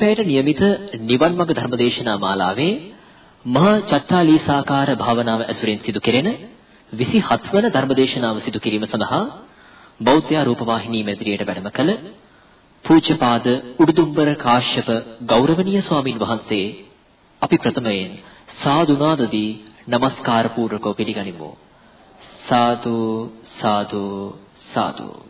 අප පැයට નિયમિત නිවන් මඟ ධර්මදේශනා මාලාවේ මහා චත්තාලීසාකාර භාවනාව ඇසුරෙන් සිදු කෙරෙන 27 වන ධර්මදේශනාව සිදු කිරීම සඳහා බෞද්ධ ආරූප වාහිනී මැදිරියට වැඩම කළ පූජ්‍යපාද උඩුදුම්බර කාශ්‍යප ගෞරවනීය ස්වාමින් වහන්සේ අපි ප්‍රථමයෙන් සාදු නාදදී নমස්කාර පූර්වකව පිළිගනිමු. සාදු සාදු සාදු.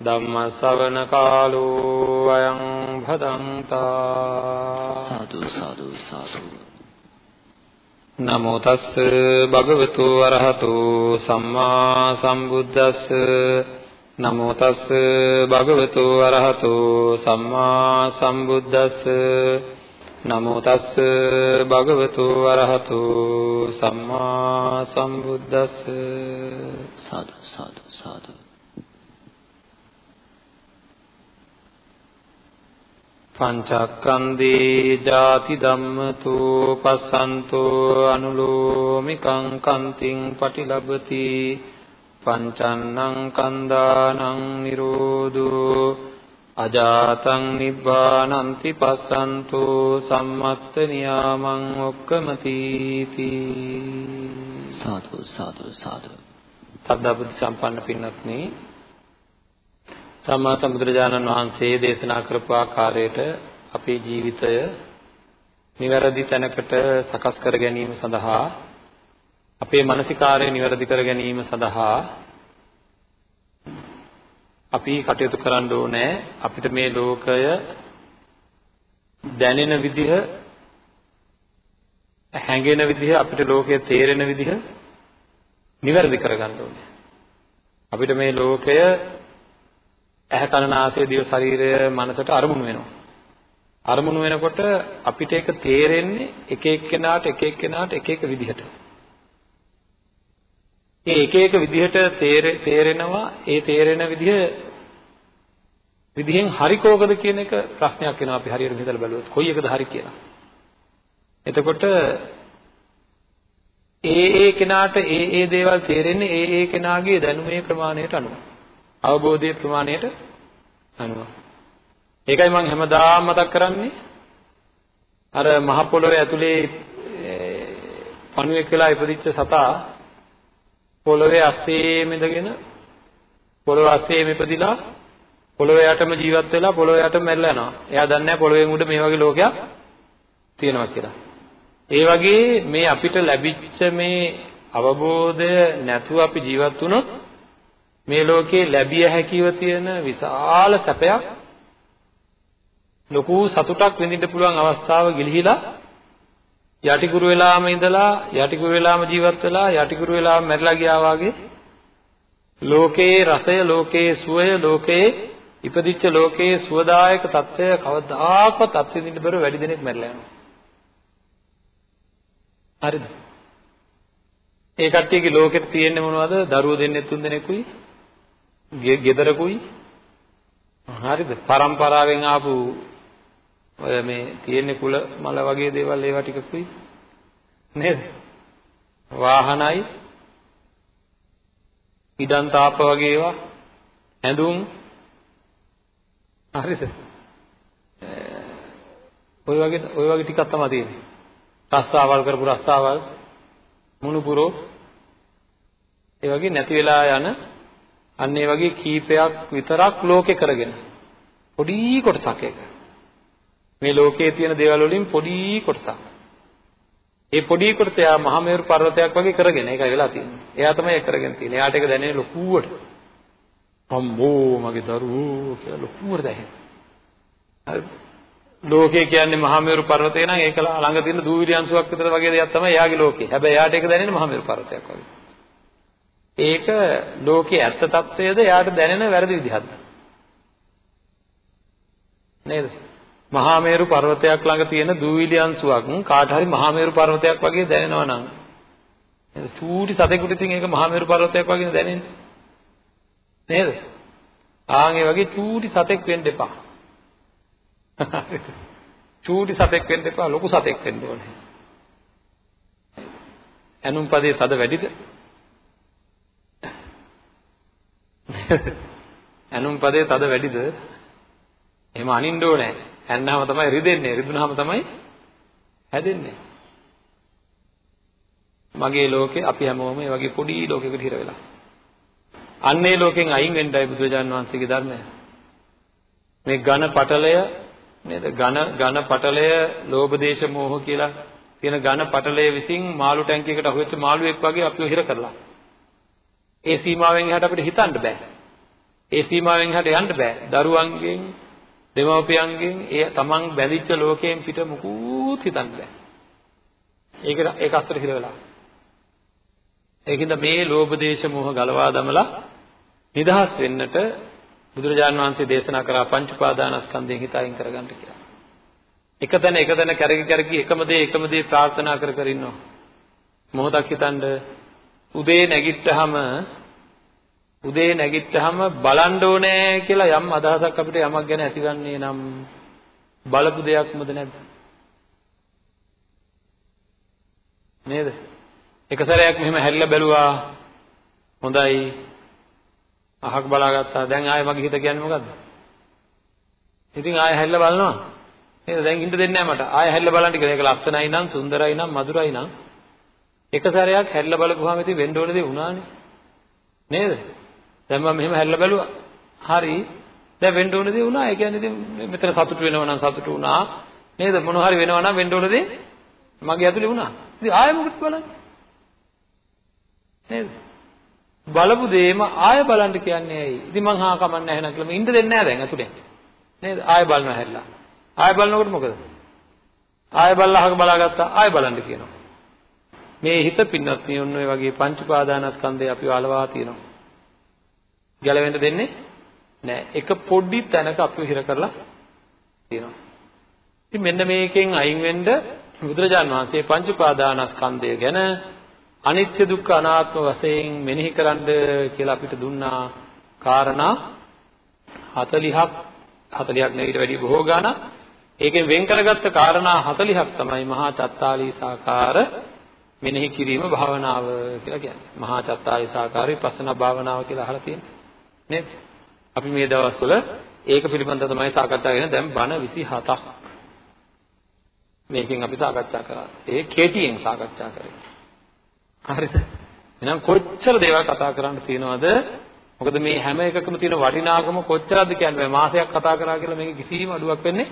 ධම්ම ශ්‍රවණ කාලෝ අයං භදංතා සාදු සාදු සාදු. නමෝ තස්ස භගවතු අරහතු සම්මා සම්බුද්දස්ස. නමෝ තස්ස භගවතු අරහතු සම්මා සම්බුද්දස්ස. නමෝ තස්ස භගවතු අරහතු සම්මා සම්බුද්දස්ස. සාදු සාදු සාදු පංචක්කන්දේ ජාති ධම්මතෝ පස්සන්තෝ අනුලෝමිකං කන්තිං පටිලබති පංචන්නං කන්දානං නිරෝධෝ අජාතං නිබ්බානන්ති පස්සන්තෝ සම්මත්ත නියාමං ඔක්කමති සාදු සාදු සාදු. සද්ධා බුද්ධ සම්පන්න පින්වත්නි සම්මා සම්බුදුරජාණන් වහන්සේ දේශනා කරපු ආකාරයට අපේ ජීවිතය නිවැරදි තැනකට සකස් කර ගැනීම සඳහා අපේ මානසිකාරය නිවැරදි කර ගැනීම සඳහා අපි කටයුතු කරන්න ඕනේ. අපිට මේ ලෝකය දැනෙන විදිහ හැඟෙන විදිහ අපිට ලෝකය තේරෙන විදිහ නිවැරදි කරගන්න ඕනේ. අපිට මේ ලෝකය ඇහැ කන නාසය දිව ශරීරය මනසට අරමුණු වෙනවා. අරමුණු වෙනකොට අපිට ඒක තේරෙන්නේ එක එක්කෙනාට එක එක්කෙනාට එක එක විදිහට. ඒ එක එක විදිහට තේරෙනවා ඒ තේරෙන විදිහ විදිහෙන් හරි කෝකද කියන එක ප්‍රශ්නයක් වෙනවා අපි හරියට හිතලා බැලුවොත් කොයි එකද හරි කියලා. එතකොට ඒ ඒ කෙනාට ඒ ඒ දේවල් තේරෙන්නේ ඒ ඒ කෙනාගේ දැනුමේ ප්‍රමාණයට අනුව. අවබෝධයේ ප්‍රමාණයට අනුව. ඒකයි මම හැමදාම මතක් කරන්නේ අර මහ පොළොවේ ඇතුලේ පණුවෙක් වෙලා ඉපදිච්ච සතා පොළොවේ අස්සේ මෙදගෙන පොළොව අස්සේ මෙපදිලා පොළොව යටම ජීවත් වෙලා පොළොව යටම මැරිලා යනවා. එයා දන්නේ නැහැ පොළොවෙන් උඩ මේ වගේ ලෝකයක් තියෙනවා කියලා. ඒ වගේ මේ අපිට ලැබිච්ච මේ අවබෝධය නැතුව අපි ජීවත් වුණොත් මේ ලෝකේ ලැබිය හැකිව තියෙන විශාල සැපයක් ලොකු සතුටක් විඳින්න පුළුවන් අවස්ථාව ගිලිහිලා යටිකුරු වෙලාම ඉඳලා යටිකුරු වෙලාම ජීවත් වෙලා යටිකුරු වෙලාම මැරිලා ගියා වගේ ලෝකයේ රසය ලෝකයේ සුවය ලෝකයේ ඉපදිච්ච ලෝකයේ සුවදායක తত্ত্বය කවදාකවත් අත්විඳින්න බැරුව වැඩි දෙනෙක් මැරිලා යනවා. හරිද? ඒ කට්ටියගේ ලෝකෙට තියෙන්නේ මොනවද? දරුවෝ දෙන්නේ තුන් දෙනෙකුයි ගෙදරකුයි හරිද? පරම්පරාවෙන් ආපු ඔය මේ තියෙන්නේ කුල මල වගේ දේවල් ඒවා ටිකකුයි නේද? වාහනයි ඉදන් තාප වගේ ඒවා ඇඳුම් හරිද? ඔය වගේ ඔය වගේ ටිකක් තමයි තියෙන්නේ. රස්සාවල් කරපු රස්සාවල් මුණුපුරෝ ඒ වගේ නැති වෙලා යන අන්න ඒ වගේ කීපයක් විතරක් ලෝකේ කරගෙන පොඩි කොටසක් එක. මේ ලෝකයේ තියෙන දේවල් වලින් පොඩි කොටසක්. ඒ පොඩි කොටස යා මහමෙරු පර්වතයක් වගේ කරගෙන ඒකයි වෙලා තියෙන්නේ. එයා තමයි කරගෙන තියෙන්නේ. එයාට ඒක දැනෙන්නේ ලොකුවට. අම්මෝ මගේ දරුවෝ කියලා ලොකුවට දැනෙන්නේ. ලෝකය කියන්නේ මහමෙරු පර්වතය නම් ඒක ළඟ තියෙන දූවිලි අංශුවක් විතර වගේ දෙයක් තමයි එයාගේ ලෝකේ. හැබැයි එයාට ඒක දැනෙන්නේ මහමෙරු පර්වතයක් වගේ. ඒක ලෝකයේ ඇත්ත తත්වයේද එයාට දැනෙන වැරදි විදිහක්ද නේද මහා මේරු පර්වතයක් ළඟ තියෙන දූවිලි අංශුවක් කාට හරි මහා මේරු පර්වතයක් වගේ දැනෙනවා නම් චූටි සතෙකුට ඉතින් ඒක මහා මෙරු පර්වතයක් වගේ දැනෙන්නේ. නේද? ආන් ඒ වගේ චූටි සතෙක් වෙන්න එපා. චූටි සතෙක් වෙන්න එපා ලොකු සතෙක් වෙන්න ඕනේ. ඇනුම් පදේ තද වැඩිද? ඇනුම් පදේ තද වැඩිද? එහෙම අනින්න ඕනේ. ඇන්නාම තමයි රිදෙන්නේ. රිදුනහම තමයි හැදෙන්නේ. මගේ ලෝකේ අපි හැමෝම මේ වගේ පොඩි ලෝකයකට හිර වෙලා. අන්නේ ලෝකෙන් අයින් වෙන්නයි බුදුරජාණන් වහන්සේගේ ධර්මය. මේ ඝන පටලය නේද? ඝන ඝන පටලය, ලෝභ දේශ මොහ කියලා කියන ඝන පටලය විසින් මාළු ටැංකියකට අහුවෙච්ච මාළුවෙක් වගේ අපිව හිර කරලා. ඒ සීමාවෙන් එහාට අපිට හිතන්න බෑ. ඒ සීමාවෙන් එහාට යන්න බෑ. දරුවන්ගෙන්, දෙමව්පියන්ගෙන්, ඒ තමන් බැඳිච්ච ලෝකයෙන් පිට මුකුත් හිතන්න බෑ. ඒක ඒක අස්තර හිර වෙලා. ඒකින්ද මේ ලෝභ දේශ මොහ ගලවා දමලා නිදහස් වෙන්නට බුදුරජාණන් වහන්සේ දේශනා කරා පංච උපාදානස්කන්ධයෙන් හිත අයින් කරගන්න කියලා. එක තැන එක තැන කැරකි කැරකි එකම දේ එකම දේ ප්‍රාර්ථනා කර කර ඉන්නවා. මොහොතක් හිතනද උදේ නැගිට්ටහම උදේ නැගිට්ටහම බලන්න ඕනේ කියලා යම් අදහසක් අපිට යමක් ගැන ඇතිවන්නේ නම් බලපු දෙයක්මද නැද්ද? නේද? එක සැරයක් මෙහෙම හැරිලා බැලුවා. හොඳයි. අහක් බලාගත්තා. දැන් ආයෙ මගේ හිත කියන්නේ මොකද්ද? ඉතින් ආයෙ හැරිලා බලනවා. නේද? දැන් ඉන්න දෙන්නේ නැහැ මට. ආයෙ හැරිලා බලන්න කියලා. ඒක ලස්සනයි නම්, සුන්දරයි නම්, මధుරයි නම් එක සැරයක් හැරිලා බලපුවාම ඉතින් වෙන්න ඕන දේ වුණානේ. නේද? දැන් මම මෙහෙම හැරිලා බැලුවා. හරි. දැන් වෙන්න ඕන දේ වුණා. ඒ කියන්නේ ඉතින් මෙතන සතුට වෙනවා නම් සතුට වුණා. නේද? මොන හරි වෙනවා නම් වෙන්න ඕන දේ මගේ ඇතුලේ වුණා. ඉතින් ආයෙ මොකද බලන්නේ? නේද? බලපු දෙයම ආය බලන්න කියන්නේ ඇයි? ඉතින් මං හා කමන්නේ නැහැ නේද කියලා මම ඉන්න දෙන්නේ නැහැ දැන් අතුලෙන්. නේද? ආය බලනවා හැරිලා. ආය බලනකොට මොකද? ආය බලලා අහක බලාගත්තා ආය බලන්න කියනවා. මේ හිත පින්නත් මේ ඔන්න ඔය වගේ පංච උපාදානස්කන්ධය අපිව අලවා තියෙනවා. ගැලවෙන්න දෙන්නේ නැහැ. එක පොඩි තැනක අපිව හිර කරලා තියෙනවා. ඉතින් මෙන්න මේකෙන් අයින් වෙන්න බුදුරජාන් වහන්සේ පංච උපාදානස්කන්ධය ගැන අනිත්‍ය දුක්ඛ අනාත්ම වශයෙන් මෙනෙහි කරන්න කියලා අපිට දුන්නා කාරණා 40ක් 40ක් නෙවෙයි වැඩි බොහෝ ගාණක් ඒකෙන් වෙන් කරගත්ත කාරණා 40ක් තමයි මහා චත්තාලීසාකාර මෙනෙහි කිරීම භාවනාව කියලා කියන්නේ. මහා චත්තාලීසාකාර විපස්සනා භාවනාව කියලා අහලා තියෙනවා. නේද? අපි මේ දවස්වල ඒක පිළිබඳව තමයි සාකච්ඡා කරන්නේ. දැන් බණ 27ක් මේකෙන් අපි සාකච්ඡා කරා. ඒ කෙටියෙන් සාකච්ඡා කරේ. හරිද? එහෙනම් කොච්චර දේවල් කතා කරන්න තියෙනවද? මොකද මේ හැම එකකම තියෙන වටිනාකම කොච්චරද කියන්නේ මාසයක් කතා කරා කියලා මේක කිසිම අඩුවක් වෙන්නේ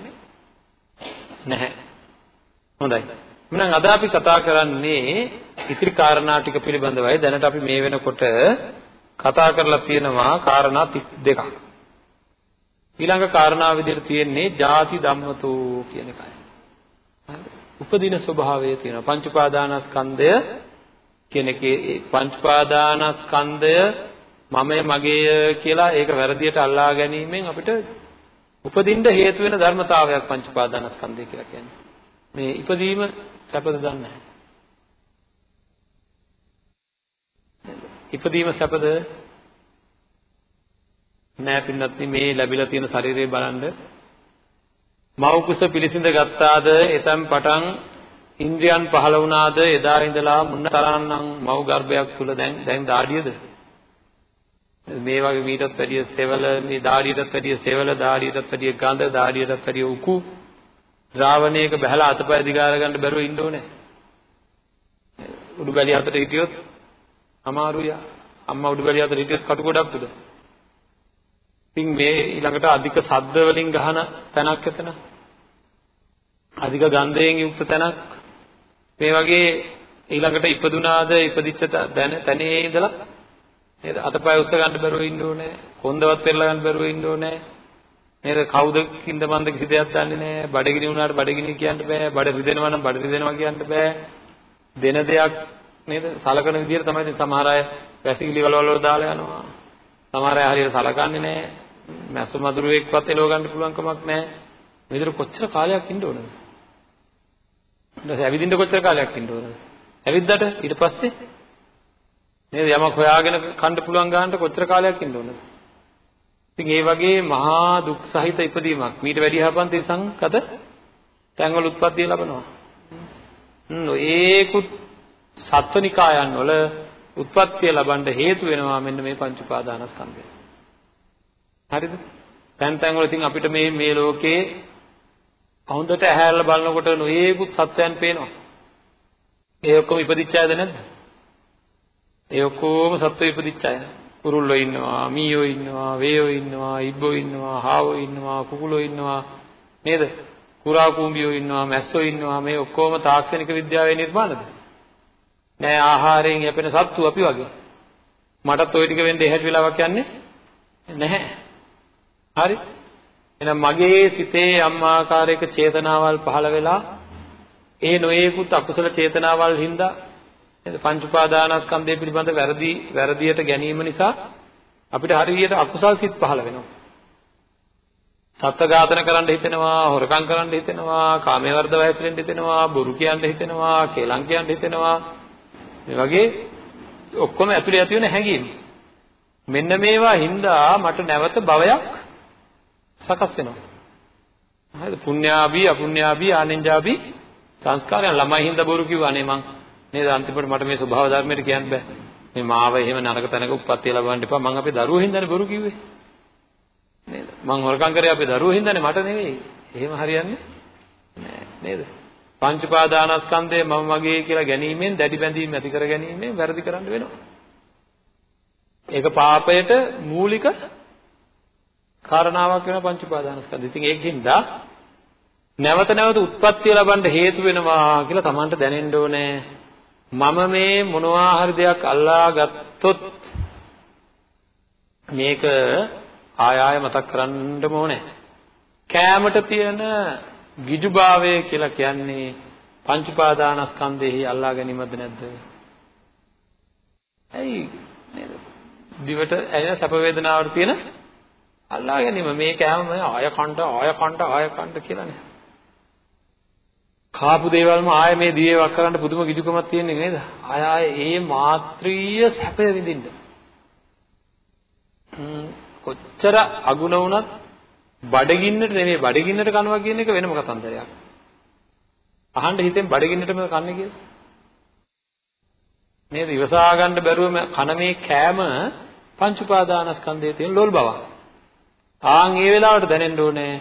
නැහැ. හොඳයි. එහෙනම් අද අපි කතා කරන්නේ ඉතිරි කාරණා ටික පිළිබඳවයි. දැනට අපි මේ වෙනකොට කතා කරලා තියෙනවා කාරණා 32ක්. ඊළඟ කාරණාව විදිහට තියෙන්නේ ಜಾති ධම්මතෝ කියන එකයි. හරිද? උපදින ස්වභාවය තියෙනවා. පංච උපාදානස්කන්ධය කියන එකේ පංච පාදානස්කන්ධය මමය මගේය කියලා ඒක වැරදියට අල්ලා ගැනීමෙන් අපිට උපදින්න හේතු වෙන ධර්මතාවයක් පංච පාදානස්කන්ධය කියලා කියන්නේ. මේ ඉපදීම සැපද දන්නේ නැහැ. ඉපදීම සැපද? නෑ පින්නත් මේ ලැබිලා තියෙන ශරීරය බලන්න. මව් කුස පිළිසිඳ ගත්තාද? එතම් පටන් ඉන්ද්‍රියන් පහළ වුණාද? එදා ඉඳලා මුන්න තරන්නම් මව් ගර්භයක් තුල දැන් දැන් දාඩියද? මේ වගේ මීටත් වැඩිය සෙවල මේ දාඩියටත් වැඩිය සෙවල දාඩියටත් වැඩිය ගඳ දාඩියටත් වැඩිය උකු ද්‍රාවණයක බහැලා අතපය දිගාර ගන්න බැරුව ඉන්න ඕනේ. උඩුබැලි අතට හිටියොත් අමාරුයි. අම්මා උඩුබැලි අතට හිටියොත් කටු ගොඩක් උඩ ඉතින් මේ ඊළඟට අධික ශබ්ද වලින් ගහන තැනක් එතන අධික ගන්ධයෙන් යුක්ත තැනක්. මේ වගේ ඊළඟට ඉපදුනාද ඉපදිච්ච දැන තැනේ ඉඳලා නේද? අතපය උස්ස ගන්න බැරුව ඉන්න ඕනේ. කොන්දවත් පෙරලා ගන්න බැරුව ඉන්න ඕනේ. නේද? කවුද කින්ද මන්ද කිසි දෙයක් දන්නේ නැහැ. බඩගිනි වුණාට බඩගිනි කියන්න බෑ. බඩ රිදෙනවා නම් බඩ රිදෙනවා කියන්න බෑ. දෙන දෙයක් නේද සලකන විදිහට තමයි ඉතින් සමහර අය වැසිකිලි වල වල දාලා යනවා සමහර අය හරියට සලකන්නේ නැහැ මැස්සු මදුරුවෙක්වත් එලව ගන්න පුළුවන් කමක් නැහැ මේ විතර කොච්චර කාලයක් ඉන්න ඕනද ඊට පස්සේ ඇවිදින්න කොච්චර කාලයක් ඉන්න ඕනද? ඇවිද්දාට ඊට පස්සේ නේද? යමක් හොයාගෙන කන්න පුළුවන් ගන්නට කොච්චර කාලයක් ඉන්න ඕනද? ඉතින් ඒ වගේ මහා දුක් සහිත ඉපදීමක් මීට වැඩි හපන් තිරසංකත තැන්වල උත්පත්තිය ලබනවා. ඒකුත් සත්වනිකායන් වල උත්පත්තිය ලබන්න හේතු වෙනවා මෙන්න මේ පංච උපාදානස්කන්ධය. හරිද? තැන් තැන් වල ඉතින් අපිට මේ මේ ලෝකේ හොඳට ඇහැරලා බලනකොට නොයේකුත් සත්‍යයන් පේනවා. ඒ ඔක්කොම ඉපදිච්ච අයද නැද්ද? ඒ ඔක්කොම සත්ව ඉපදිච්ච අය. කුරුල්ලෝ ඉන්නවා, මීයෝ ඉන්නවා, වේයෝ ඉන්නවා, ඉබ්බෝ ඉන්නවා, හාවෝ ඉන්නවා, කුකුලෝ ඉන්නවා. නේද? කුරා කුඹියෝ ඉන්නවා, මැස්සෝ ඉන්නවා. මේ ඔක්කොම තාක්ෂණික විද්‍යාවේ නිර්මාණද? නෑ ආහාරයෙන් යැපෙන සත්තු අපි වගේ. මටත් ওই ටික වෙන්න එහෙට වෙලාවක් යන්නේ නැහැ. හරි? එහෙනම් මගේ සිතේ යම් ආකාරයක චේතනාවල් පහළ වෙලා ඒ නොයේකුත් අකුසල චේතනාවල් හින්දා නේද පංච උපාදානස්කන්ධය පිළිබඳ වැරදි වැරදියට ගැනීම නිසා අපිට හරියට අකුසල් සිත් පහළ වෙනවා. සත්ත්ව ඝාතන කරන්න හිතෙනවා, හොරකම් කරන්න හිතෙනවා, කාමයේ වර්ධව හැසිරෙන්න හිතෙනවා, බොරු කියන්න හිතෙනවා, කේලම් කියන්න හිතෙනවා. මේ වගේ ඔක්කොම ඇතුලේ ඇති වෙන හැඟීම්. මෙන්න මේවා හින්දා මට නැවත භවයක් සකස් වෙනවා. හරිද? පුණ්‍යාභී, අපුණ්‍යාභී, ආනෙන්ජාභී සංස්කාරයන් ළමයි හින්දා බොරු කිව්වානේ මං. නේද? අන්තිමට මට මේ ස්වභාව ධර්මයට කියන්න බෑ. මේ මාව එහෙම නරක තැනක උප්පත්තිය ලබන්න එපා. මං අපේ දරුවෝ හින්දානේ බොරු කිව්වේ. නේද? මං හොරකම් කරේ අපේ දරුවෝ හින්දානේ මට නෙවෙයි. එහෙම හරියන්නේ නෑ නේද? පංච පාදානස්කන්ධය මම මගේ කියලා ගැනීමෙන් දැඩි බැඳීම් ඇති කර ගැනීමෙන් වැරදි කරන්න වෙනවා. ඒක පාපයට මූලික කාරණාවක් වෙන පංච පාදානස්කන්ධය. ඉතින් ඒකින්ද නැවත නැවත උත්පත්ති ලබන්න හේතු වෙනවා කියලා Tamanට දැනෙන්න ඕනේ. මම මේ මොනවා හරි දෙයක් අල්ලා ගත්තොත් මේක ආය ආය මතක් කරන්නම ඕනේ. කෑමට තියෙන ගිජුභාවය කියලා කියන්නේ පංච පාදානස්කන්ධෙහි අල්ලා ගැනීමද නැද්ද? ඇයි නේද? දිවට ඇයෙන සැප වේදනාවට තියෙන අල්ලා ගැනීම මේ කෑම ආය කණ්ඩ ආය කණ්ඩ ආය කණ්ඩ කියලා නේ. කාපු දේවල්ම ආය මේ දිවේවක් කරන්න පුදුම ගිජුකමක් තියෙන්නේ නේද? ආය ආය ඒ මාත්‍රීය සැපය විඳින්න. කොච්චර අගුණ වුණත් බඩගින්නට නෙමෙයි බඩගින්නට කනවා කියන එක වෙනම කතන්දරයක්. අහන්න හිතෙන් බඩගින්නටම කන්නේ කියලා. නේද? ඉවසා ගන්න බැරුව කන මේ කෑම පංච උපාදානස්කන්ධයේ තියෙන ලෝල් බව. ආන් ඒ වෙලාවට දැනෙන්න ඕනේ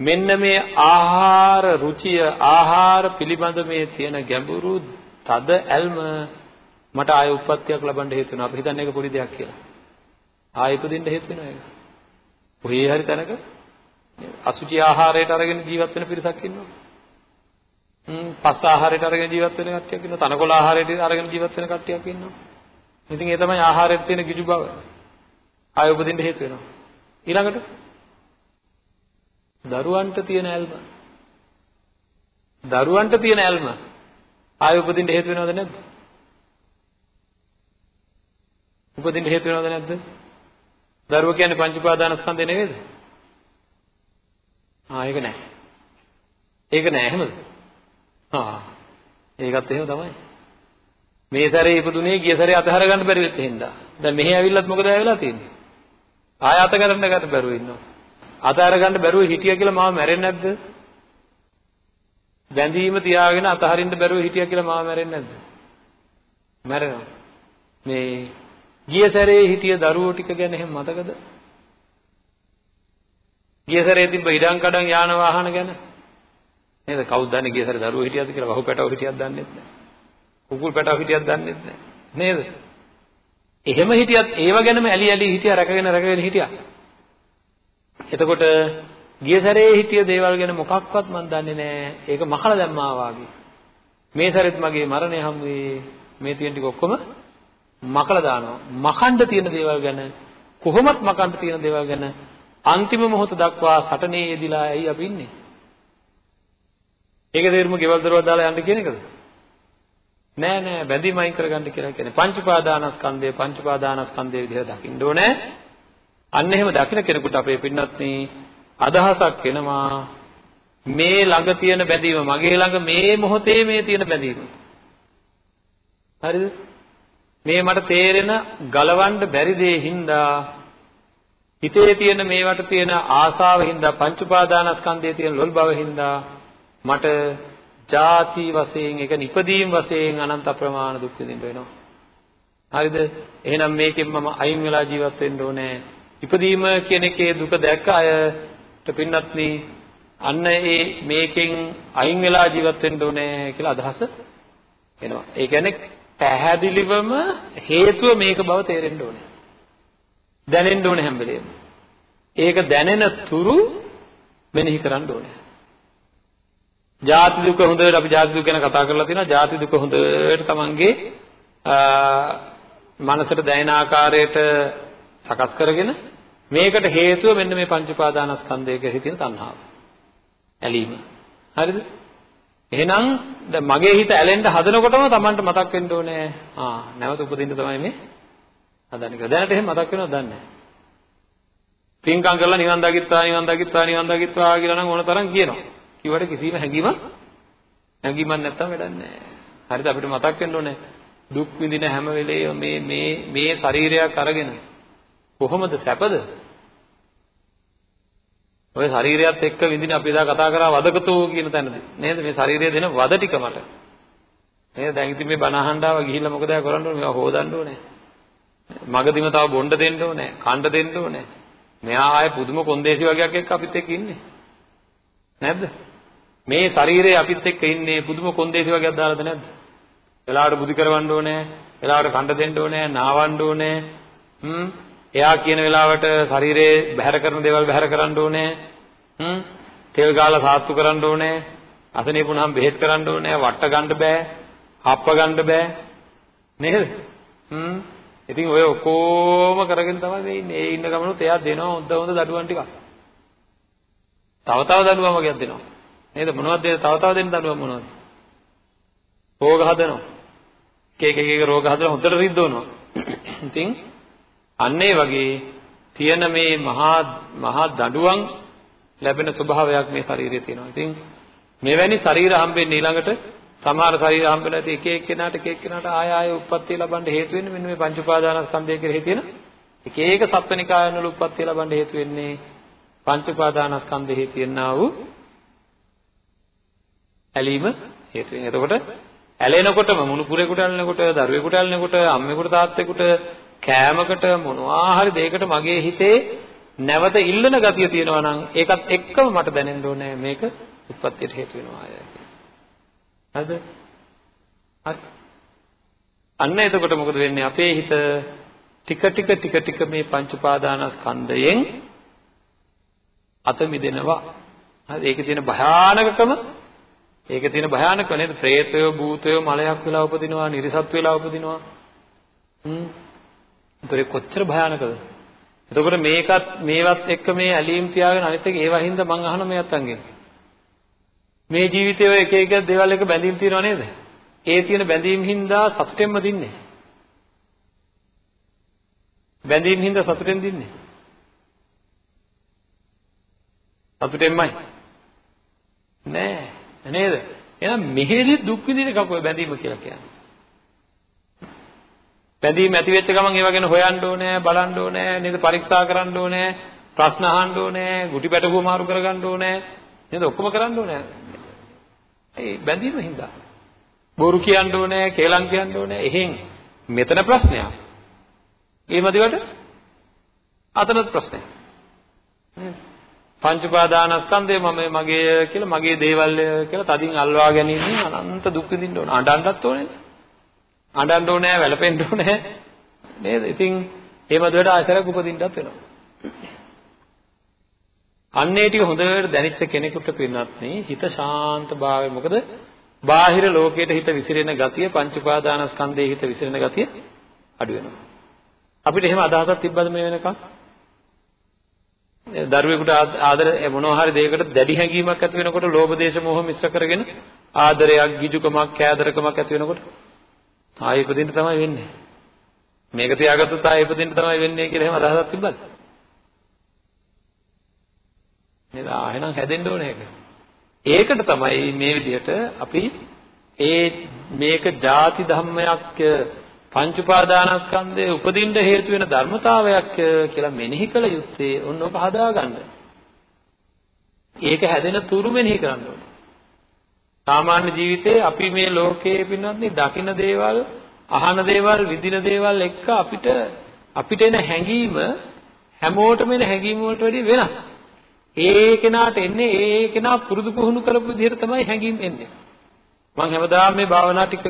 මෙන්න මේ ආහාර රුචිය ආහාර පිළිබඳ මේ තියෙන ගැඹුරු තද ඇල්ම මට ආය උප්පත්තියක් ලබන්න හේතු වෙනවා. අපි හිතන්නේ ඒක පොඩි දෙයක් කියලා. ආය ඉපදින්න හේතු වෙනවා ඒක. කොහේ හරි තැනක අසුචි ආහාරයට අරගෙන ජීවත් වෙන පිරිසක් ඉන්නවා. හ්ම් පස් ආහාරයට අරගෙන ජීවත් වෙන කට්ටියක් ඉන්නවා. තනකොළ ආහාරයට අරගෙන ජීවත් වෙන කට්ටියක් ඉන්නවා. ඉතින් ඒ තමයි ආහාරයට තියෙන කිජු බව. ආය උපදින්න හේතු වෙනවා. ඊළඟට දරුවන්ට තියෙන ඇල්ම දරුවන්ට තියෙන ඇල්ම ආය උපදින්න හේතු වෙනවද නැද්ද? උපදින්න හේතු වෙනවද නැද්ද? දරුව කියන්නේ පංච උපාදානස්කන්ධය නෙවෙයිද? ආ ඒක නෑ. ඒක නෑ එහෙමද? ආ ඒකත් එහෙම තමයි. මේ සැරේ ඉපදුනේ ගිය සැරේ අතහර ගන්න බැරි වෙච්ච හින්දා. දැන් මෙහි ඇවිල්ලත් මොකද වෙලා තියෙන්නේ? ආය අත ගන්න ගන්න බැරුව ඉන්නවා. අතහර ගන්න බැරුව හිටියා කියලා මාව මැරෙන්නේ නැද්ද? බැඳීම තියාගෙන අතහරින්න බැරුව හිටියා කියලා මාව මැරෙන්නේ නැද්ද? මැරෙනවා. මේ ගිය සැරේ හිටිය දරුවෝ ටික ගැන එහෙම මතකද? ගිය සැරේ තිබ්බ ඉඩම් කඩම් යාන වාහන ගැන නේද? කවුද දන්නේ ගිය සැරේ දරුවෝ හිටියද කියලා වහු පැටව හිටියද දන්නේ නැහැ. කුකුල් පැටව හිටියද දන්නේ නැහැ. නේද? එහෙම හිටියත් ඒව ගැනම ඇලි ඇලි හිටියා රැකගෙන රැකගෙන හිටියා. එතකොට ගිය සැරේ හිටිය දේවල් ගැන මොකක්වත් මම දන්නේ නැහැ. ඒක මකලා දැම්මා වාගේ. මේ සැරෙත් මගේ මරණය හම් වෙයි. මේ තියෙන ටික ඔක්කොම මකලා දානවා. මකන්න තියෙන දේවල් ගැන කොහොමත් මකන්න තියෙන දේවල් ගැන අන්තිම මොහොත දක්වා සටනේ යෙදිලා ඇයි අපි ඉන්නේ? ඒක තේරුම ගෙවල් දරුවා දාලා යන්න කියන එකද? නෑ නෑ බැඳීම අයින් කරගන්න කියලා කියන්නේ පංච පාදානස්කන්ධය පංච පාදානස්කන්ධය විදිහට දකින්න ඕනේ. අන්න එහෙම දකින කෙනෙකුට අපේ පින්නත් අදහසක් එනවා මේ ළඟ තියෙන බැඳීම මගේ ළඟ මේ මොහොතේ මේ තියෙන බැඳීම. හරිද? මේ මට තේරෙන ගලවන්න බැරි දේ හින්දා හිතේ තියෙන මේවට තියෙන ආසාව හින්දා පංච උපාදානස්කන්ධයේ තියෙන ලොල් බව හින්දා මට ಜಾති වශයෙන් ඒක නිපදීම් වශයෙන් අනන්ත ප්‍රමාණ දුක් විඳින්න වෙනවා. හරිද? එහෙනම් මේකෙන් මම අයින් වෙලා ජීවත් වෙන්න ඕනේ. ඉපදීම කියන එකේ දුක දැක්ක අයට පින්නත්නි අන්න ඒ මේකෙන් අයින් වෙලා ජීවත් වෙන්න ඕනේ කියලා අදහස එනවා. ඒ කියන්නේ පැහැදිලිවම හේතුව මේක බව තේරෙන්න ඕනේ. දැනෙන්න ඕනේ හැම වෙලේම. ඒක දැනෙන තුරු මෙනෙහි කරන්න ඕනේ. ජාති දුක හොඳට අපි ජාති දුක ගැන කතා කරලා තියෙනවා. ජාති දුක හොඳට තමන්ගේ මනසට දැනෙන ආකාරයට සකස් කරගෙන මේකට හේතුව මෙන්න මේ පංච උපාදානස්කන්ධයේ කෙරෙහි තියෙන තණ්හාව. ඇලීම. හරිද? එහෙනම් මගේ හිත ඇලෙන්න හදනකොටම Tamanට මතක් වෙන්න ඕනේ ආ නැවත උපදින්න තමයි මේ හදන්නේ කියලා. දැනට එහෙම මතක් වෙනවද දන්නේ නැහැ. පින්කම් කරලා නිවන් දකිත්වා නිවන් දකිත්වා නිවන් දකිත්වා කියලා නම් ඕන තරම් කියනවා. කිව්වට කිසිම හැඟීමක් හැඟීමක් නැත්තම් වැඩක් නැහැ. හරිද අපිට මතක් වෙන්න ඕනේ දුක් විඳින හැම වෙලේම මේ මේ මේ ශරීරයක් අරගෙන කොහොමද සැපද? ඔය ශරීරයත් එක්ක විඳින අපි එදා කතා කරා වදකතෝ කියන තැනදී නේද මේ ශරීරය දෙන වද ටික මට නේද දැන් ඉතින් මේ බණ අහන්න ආවා ගිහිල්ලා මොකද කරන්න ඕනේ මේවා හොදන්න ඕනේ මගදීම තව බොණ්ඩ දෙන්න ඕනේ කණ්ඩ දෙන්න ඕනේ මෙයා ආයේ පුදුම කොන්දේසි වගේක් එක්ක අපිත් එක්ක ඉන්නේ නැද්ද මේ ශරීරය අපිත් එක්ක ඉන්නේ පුදුම කොන්දේසි වගේක් දාලාද නැද්ද වෙලාවට බුදි කරවන්න ඕනේ වෙලාවට කණ්ඩ දෙන්න ඕනේ නාවන්න ඕනේ හ්ම් එයා කියන වෙලාවට ශරීරේ බැහැර කරන දේවල් බැහැර කරන්න ඕනේ. හ්ම්. තෙල් ගාලා සාත්තු කරන්න ඕනේ. අසනීප වුණාම බෙහෙත් කරන්න ඕනේ. වට ගන්න බෑ. හප්ප ගන්න බෑ. නේද? හ්ම්. ඉතින් ඔය ඔක්කොම කරගෙන තමයි මේ ඉන්නේ. ඒ ඉන්න ගමනොත් එයා දෙනවා හොඳ හොඳ දඩුවම් ටිකක්. තව තව දඩුවම් වගේක් දෙනවා. නේද? මොනවද තව තව දෙන්න දඩුවම් මොනවද? රෝග හදනවා. එක එක එක රෝග හදලා හොඳට රිද්දවනවා. ඉතින් අන්න ඒ වගේ තියෙන මේ මහා මහා දඬුවම් ලැබෙන ස්වභාවයක් මේ ශරීරයේ තියෙනවා. ඉතින් මෙවැනි ශරීර හම්බෙන්නේ ඊළඟට සමහර ශරීර හම්බෙලා තියෙ එක එක්කෙනාට එක එක්කෙනාට ආය ආය උප්පත්තිය ලබන්න හේතු වෙන්නේ මෙන්න මේ පංච උපාදානස්කන්ධය කෙරෙහි තියෙන එක එක සත්වනිකායන් වල උප්පත්තිය ලබන්න හේතු වෙන්නේ පංච උපාදානස්කන්ධෙහි තියෙනා වූ ඇලීම හේතුවෙන්. එතකොට ඇලෙනකොටම මුණුපුරේකට ඇලෙනකොට, දරුවෙකුට ඇලෙනකොට, අම්මෙකුට තාත්තෙකුට කෑමකට මොනවා හරි දෙයකට මගේ හිතේ නැවත ඉල්ලන ගතිය තියෙනවා නම් ඒකත් එක්කම මට දැනෙන්න ඕනේ මේක උත්පත්තියට හේතු වෙනවා අය කියලා. හරිද? හරි. අන්න එතකොට මොකද වෙන්නේ අපේ හිත ටික ටික ටික ටික මේ පංච උපාදානස්කන්ධයෙන් අත මිදෙනවා. හරි ඒකේ තියෙන භයානකකම ඒකේ තියෙන භයානක නේද? പ്രേතය, භූතය, මලයක් වෙලා උපදිනවා, නිර්සත් වෙලා උපදිනවා. හ්ම් ඒතර කොච්චර භයානකද? එතකොට මේකත් මේවත් එක්ක මේ ඇලීම් තියාගෙන අනිත් එක ඒවා හින්දා මං අහන මේ අත්තන්ගෙන්. මේ ජීවිතයේ ඔය එක එක දේවල් එක බැඳීම් තියනව නේද? ඒ තියෙන බැඳීම් හින්දා සතුටෙන්ම දින්නේ. බැඳීම් හින්දා සතුටෙන් දින්නේ. සතුටෙන්මයි. නෑ නේද? එහෙනම් මෙහෙදි දුක් විඳින එකක් ඔය බැඳීම කියලා කියන්නේ. බැඳීම් ඇති වෙච්ච ගමන් ඒව ගැන හොයන්න ඕනේ, බලන්න ඕනේ, නේද? පරීක්ෂා කරන්න ඕනේ, ප්‍රශ්න අහන්න ඕනේ, ගුටි පැටකුව මාරු කරගන්න ඕනේ. නේද? ඔක්කොම කරන්න ඕනේ. ඒ බැඳීම හින්දා. බොරු කියන්න ඕනේ, කේලම් කියන්න ඕනේ. එහෙන් මෙතන ප්‍රශ්නයක්. ඒ මදිවට අතනත් ප්‍රශ්නයක්. නේද? පංච උපාදානස්කන්ධය මම මගේ කියලා මගේ දේවල් කියලා තදින් අල්වා ගැනීමෙන් අනන්ත දුක් විඳින්න ඕන. අඬන්නත් ඕනේ. අඬන්න ඕනේ වැළපෙන්න ඕනේ නේද? ඉතින් ඒ මදුවට ආශ්‍රයක් උපදින්නත් වෙනවා. අන්නේ ටික හොඳට දැනෙච්ච කෙනෙකුට පින්නත් නේ හිත ශාන්තභාවය මොකද බාහිර ලෝකයට හිත විසිරෙන ගතිය පංච උපාදානස්කන්ධයේ හිත විසිරෙන ගතිය අඩු වෙනවා. අපිට එහෙම අදහසක් තිබ්බද මේ වෙනකන්? දරුවෙකුට ආදර මොනවා හරි දෙයකට දැඩි හැඟීමක් ඇති වෙනකොට ලෝභ දේශ මොහ මිශ්‍ර කරගෙන ආදරයක්, ගිජුකමක්, කෑදරකමක් ඇති වෙනකොට ආයෙ ඉපදින්න තමයි වෙන්නේ. මේක තියාගත්තොත් ආයෙ ඉපදින්න තමයි වෙන්නේ කියලා එහෙම අදහසක් තිබ්බද? නේද? ආයෙනම් හැදෙන්න ඕනේ ඒක. ඒකට තමයි මේ විදිහට අපි ඒ මේක ಜಾති ධම්මයක් පංච උපාදානස්කන්ධයේ උපදින්න හේතු වෙන ධර්මතාවයක් කියලා මෙනෙහි කළ යුත්තේ ඔන්න ඔක හදාගන්න. ඒක හැදෙන තුරු මෙනෙහි කරන්න ඕනේ. සාමාන්‍ය ජීවිතේ අපි මේ ලෝකයේ පින්වත්නි දකින්න දේවල්, අහන දේවල්, විඳින දේවල් එක්ක අපිට අපිට එන හැඟීම හැමෝටම එන හැඟීම වලට වඩා වෙනස්. ඒ කෙනාට එන්නේ ඒ කෙනා පුරුදු පුහුණු කරපු විදිහට තමයි හැඟීම් එන්නේ. මම හැමදාම මේ භාවනා ටික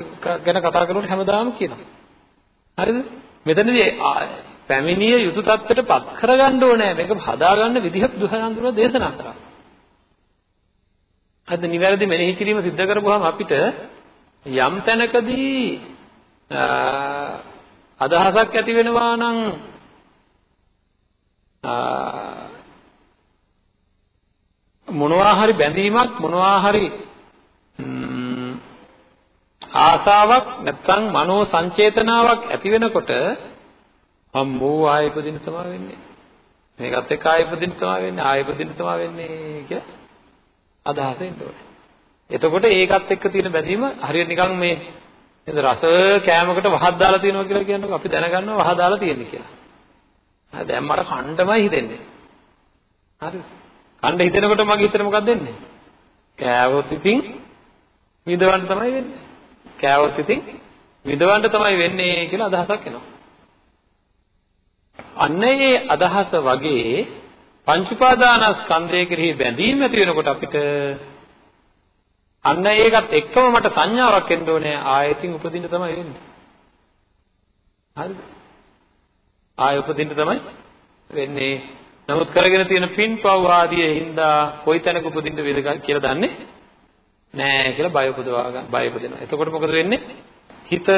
ගැන කතා කරනකොට හැමදාම කියනවා. හරිද? මෙතනදී පැමිණිය යුතු தත්ත්වයටපත් කරගන්න ඕනේ. මේක හදාගන්න විදිහ බුදුහාමුදුරුවෝ දේශනා කරා. අද නිවැරදි මෙනෙහි කිරීම සිද්ධ කරපුවාම අපිට යම් තැනකදී අදහසක් ඇති වෙනවා නම් මොනවා හරි බැඳීමක් මොනවා හරි ආසාවක් නැත්නම් මනෝ සංචේතනාවක් ඇති වෙනකොට අම්මෝ ආයෙ උපදින්න තමයි වෙන්නේ මේකත් එක්ක ආයෙ උපදින්න තමයි වෙන්නේ ආයෙ උපදින්න තමයි වෙන්නේ කියලා අදහස එන්න ඕනේ. එතකොට ඒකත් එක්ක තියෙන බැඳීම හරියට නිකන් මේ නේද රස කෑමකට වහක් දාලා තියෙනවා කියලා කියනකොට අපි දැනගන්නවා වහ දාලා තියෙන්නේ කියලා. හරි දැන් මට කණ්ඩමයි හිතෙන්නේ. හරිද? කණ්ඩ හිතෙනකොට මගේ හිතේ මොකක්ද වෙන්නේ? කෑවොත් ඉතින් විඳවන්න තමයි වෙන්නේ. කෑවොත් ඉතින් විඳවන්න තමයි වෙන්නේ කියලා අදහසක් එනවා. අන්න ඒ අදහස වගේ පංච උපාදානස්කන්ධය කෙරෙහි බැඳීම ඇති වෙනකොට අපිට අන්න ඒකත් එක්කම මට සංඥාවක් එන්න ඕනේ ආයෙකින් උපදින්න තමයි වෙන්නේ. හරිද? ආයෙ උපදින්න තමයි වෙන්නේ. නමුත් කරගෙන තියෙන පින්පව් ආදී හින්දා කොයි තැනක උපදින්න වේද කියලා දන්නේ නෑ කියලා බය උපදවා ගන්න බය උපදිනවා. එතකොට මොකද වෙන්නේ? හිත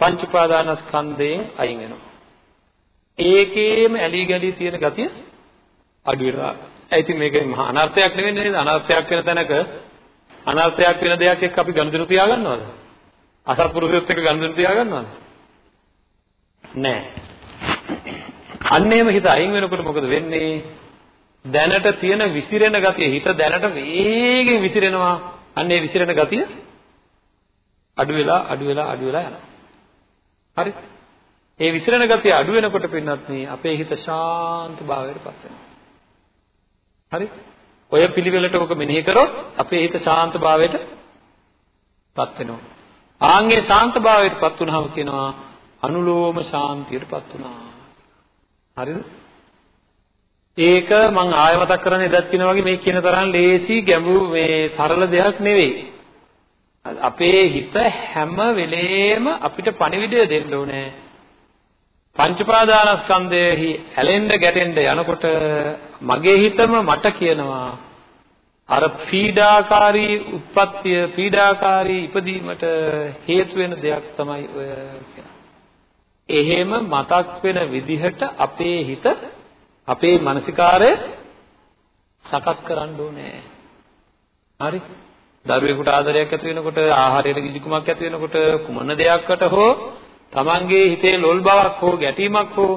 පංච උපාදානස්කන්ධයෙන් අයින් වෙනවා. ඒකේම ඇලි ගලි තියෙන ගතිය අඩු වෙනවා. ඒ ඉතින් මේක මහා අනර්ථයක් නෙවෙයි නේද? අනර්ථයක් වෙන තැනක අනර්ථයක් වෙන දෙයක් එක්ක අපි ගනුදෙනු තියාගන්නවද? අසත්පුරුෂයොත් එක්ක ගනුදෙනු තියාගන්නවද? නෑ. අන්න එහෙම හිත අයින් වෙනකොට මොකද වෙන්නේ? දැනට තියෙන විසිරෙන ගතිය හිත දැනට වේගෙන් විසිරෙනවා. අන්න ඒ විසිරෙන ගතිය අඩු වෙලා අඩු වෙලා අඩු වෙලා යනවා. හරි? ඒ විසිරෙන ගතිය අඩු වෙනකොට පින්නත් අපේ හිත ශාන්ත භාවයටපත් වෙනවා. හරි? ඔය පිළිවෙලට ඔක මෙනෙහි කරොත් අපේ හිත ශාන්ත භාවයටපත් වෙනවා. ආන්ගේ ශාන්ත භාවයටපත් වුනහම කියනවා අනුලෝම ශාන්තියටපත් වුණා. හරිද? ඒක මම ආය මතක් කරන්නේ එදත් කියන වගේ මේ කියන තරම් ලේසි ගැඹුරු මේ සරල දෙයක් නෙවෙයි. අපේ හිත හැම වෙලේම අපිට පණිවිඩය දෙන්න ඕනේ. පංච පාදානස්කන්ධයෙහි ඇලෙන්න ගැටෙන්න යනකොට මගේ හිතම මට කියනවා අර පීඩාකාරී උත්පත්තිය පීඩාකාරී ඉපදීමට හේතු වෙන දෙයක් තමයි ඔය කියලා. එහෙම මතක් වෙන විදිහට අපේ හිත අපේ මානසිකාරය සකස් කරන්න ඕනේ. හරි? දරුවෙකුට ආදරයක් ඇති වෙනකොට ආහාරයට ගිජුකමක් ඇති වෙනකොට කුමන දෙයක්කට හෝ තමන්ගේ හිතේ ලොල් බවක් හෝ ගැටීමක් හෝ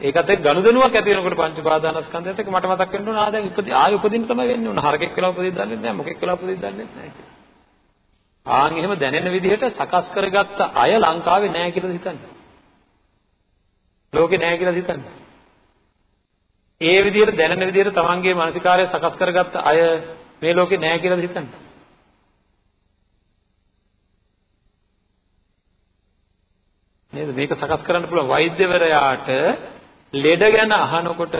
ඒකත් එක්ක ගනුදෙනුවක් ඇති වෙනකොට පංච පාදානස්කන්ධයත් එක්ක මට මතක් වෙන්න ඕන ආ දැන් ඉපදි ආයෙ උපදින්න තමයි වෙන්නේ ඕන හරකෙක් වෙලා උපදින්න දන්නේ නැහැ මොකෙක් වෙලා උපදින්න දන්නේ නැහැ ආන් එහෙම දැනෙන විදිහට සකස් කරගත්ත අය ලංකාවේ නැහැ කියලා හිතන්නේ ලෝකේ නැහැ කියලා හිතන්නේ. ඒ විදිහට දැනෙන විදිහට තමන්ගේ මානසිකාරය සකස් කරගත්ත අය මේ ලෝකේ නැහැ කියලා හිතන්නේ. නේද? මේක සකස් කරන්න පුළුවන් වෛද්‍යවරයාට ලෙඩ ගැන අහනකොට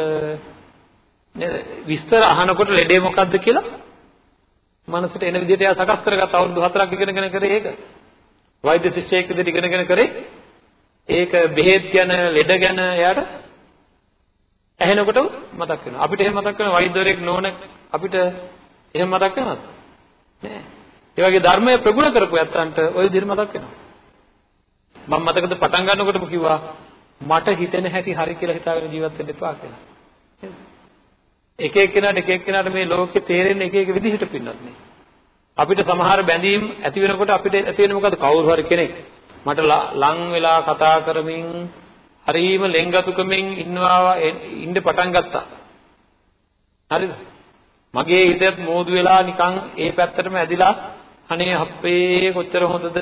නේද? විස්තර අහනකොට ලෙඩේ මොකද්ද කියලා මනසට එන විදිහට එයා සකස් කරගත්ත අවුරුදු 4ක් ඉගෙනගෙන කරේ ඒක. වෛද්‍ය ශිෂ්‍යයෙක් විදිහට ඉගෙනගෙන කරේ ඒක බෙහෙත් ගැන ලෙඩ ගැන එයාට ඇහෙනකොට මතක් වෙනවා. අපිට එහෙම මතක් වෙන වෛද්‍යවරයෙක් නොවන අපිට එහෙම මතක් වෙනවද? නෑ. ඒ වගේ ධර්මය ප්‍රගුණ කරපු යත්තන්ට ওই විදිහට මතක් වෙනවා. මම මතකද පටන් ගන්නකොටම කිව්වා මට හිතෙන හැටි හරි කියලා හිතාගෙන ජීවත් වෙන්න එපා කියලා. එක එක්කෙනාට එක එක්කෙනාට මේ ලෝකේ තේරෙන්නේ එක එක විදිහට පින්නත් නේ. අපිට සමහර බැඳීම් ඇති වෙනකොට අපිට ඇති වෙන්නේ මොකද කවුරු හරි කෙනෙක්. මට ලං වෙලා කතා කරමින් හරීම ලෙන්ගතුකමින් ඉන්නවා ඉන්න පටන් ගත්තා. හරිද? මගේ හිතත් මෝදු වෙලා නිකන් ඒ පැත්තටම ඇදිලා අනේ අපේ කොච්චර හොඳද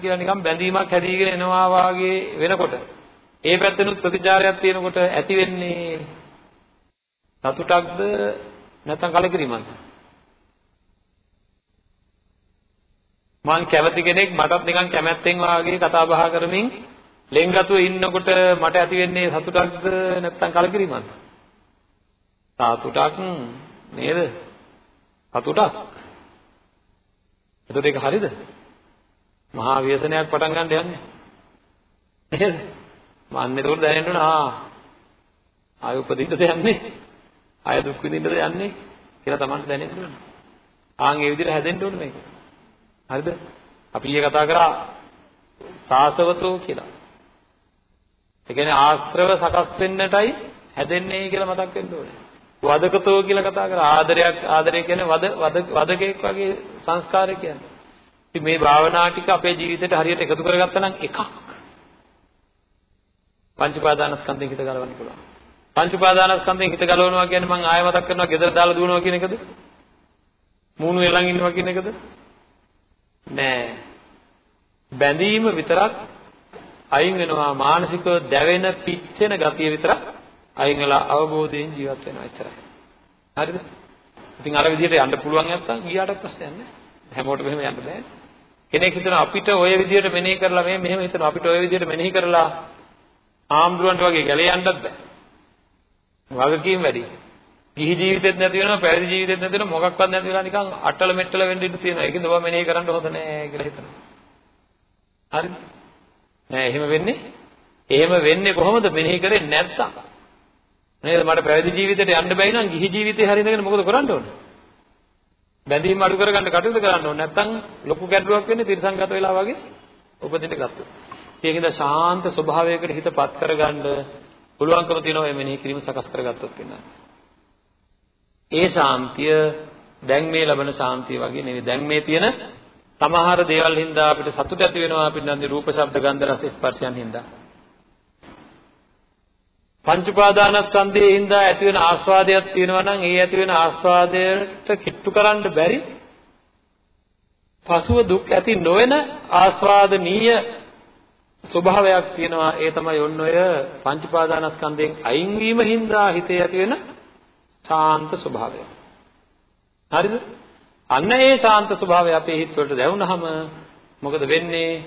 කියලා නිකන් බැඳීමක් හැදීගෙන එනවා වාගේ වෙනකොට ඒ පැත්තෙනුත් ප්‍රතිචාරයක් තියෙනකොට ඇති වෙන්නේ සතුටක්ද නැත්නම් කලකිරීමක්ද මං කැමති කෙනෙක් මටත් නිකන් කැමැත්තෙන් වාගේ කතා බහ කරමින් ලෙන්ගතුව ඉන්නකොට මට ඇති වෙන්නේ සතුටක්ද නැත්නම් කලකිරීමක්ද සතුටක් නේද සතුටක් එතකොට ඒක හරිද? මහා ව්‍යසනයක් පටන් ගන්න යන්නේ. නේද? මන්න එතකොට දැනෙන්න ඕන ආ ආය උපදින්නද යන්නේ? ආය දුක් විඳින්නද යන්නේ කියලා Tamanට දැනෙන්න ඕන. ආන් ඒ විදිහට හැදෙන්න ඕන මේක. හරිද? අපි ඊයේ කතා කරා සාසවතෝ කියලා. ඒ කියන්නේ ආශ්‍රව සකස් වෙන්නටයි හැදෙන්නේ කියලා මතක් වෙන්න ඕනේ. වදකතෝ කියලා කතා කරා ආදරයක් ආදරය කියන්නේ වද වද වදකෙක් වගේ සංස්කාරය කියන්නේ. ඉතින් මේ භාවනා ටික අපේ ජීවිතේට හරියට එකතු කරගත්තා නම් එකක්. පංච උපාදානස්කන්ධයෙන් හිත ගලවන්න පුළුවන්. පංච උපාදානස්කන්ධයෙන් හිත ගලවනවා කියන්නේ මම ආයෙ මතක් කරනවා ගෙදර දාලා දුවනවා කියන එකද? මූණු එලන් ඉන්නවා කියන එකද? නෑ. බැඳීම විතරක් අයින් වෙනවා මානසිකව දැවෙන පිච්චෙන ගතිය විතරක් අයින් වෙලා අවබෝධයෙන් ජීවත් වෙනවා එච්චරයි. හරිද? ඉතින් අර විදිහට යන්න පුළුවන් නැත්තම් ගියාට ප්‍රශ්නයක් නැහැ. හැමෝටම එහෙම යන්න බෑ. කෙනෙක් හිතනවා අපිට ওই විදිහට මෙනෙහි කරලා මේ මෙහෙම හිතනවා අපිට ওই විදිහට මෙනෙහි කරලා ආම්දුරන්ට වගේ ගැලේ යන්නත් බෑ. වගකීම් වැඩි. ගිහි ජීවිතෙත් නැති වෙනවා පැවිදි ජීවිතෙත් නැති වෙනවා මොකක්වත් නැති වෙලා නිකන් අටල මෙට්ටල වෙන්න ඉඩ තියෙනවා. ඒකෙන්ද ඔබ මෙනෙහි කරන්න හොඳ නෑ කියලා හිතනවා. හරිද? නෑ එහෙම වෙන්නේ. එහෙම වෙන්නේ කොහොමද මෙනෙහි කරේ නැත්තම්? නේද මට පැවිදි ජීවිතයට යන්න බැයි නම් ගිහි ජීවිතේ හරිනගෙන මොකද කරන්න ඕනේ? බැඳීම් අඩු කරගන්න කටයුතු කරන්න ඕනේ. නැත්තම් ලොකු ගැටලුවක් වෙන්නේ තිරසංගත වෙලා වගේ උපදින්න ගත්තොත්. ඒකින්ද ශාන්ත ස්වභාවයකට හිතපත් කරගන්න පුළුවන්කම තියෙනවා මේ මෙනෙහි කිරීම සකස් කරගත්තොත් වෙනවා. ඒ ශාන්තිය දැන් මේ ලබන ශාන්තිය වගේ නෙවෙයි. දැන් මේ තියෙන සමහර දේවල් හින්දා අපිට සතුට ඇති වෙනවා අපිට නම් රූප ශබ්ද ගන්ධ රස ස්පර්ශයන් හින්දා. පංච උපාදානස්කන්ධයේ හින්දා ඇති වෙන ආස්වාදයක් තියෙනවා නම් ඒ ඇති වෙන ආස්වාදයට කිට්ටු කරන්න බැරි පසුව දුක් ඇති නොවන ආස්වාදනීය ස්වභාවයක් තියෙනවා ඒ තමයි ඔන්න ඔය පංච උපාදානස්කන්ධයෙන් අයින් වීම හින්දා හිතේ ඇති වෙන ශාන්ත ස්වභාවය. හරිද? අන්න ඒ ශාන්ත ස්වභාවය අපේ හිත වලට දැවුනහම මොකද වෙන්නේ?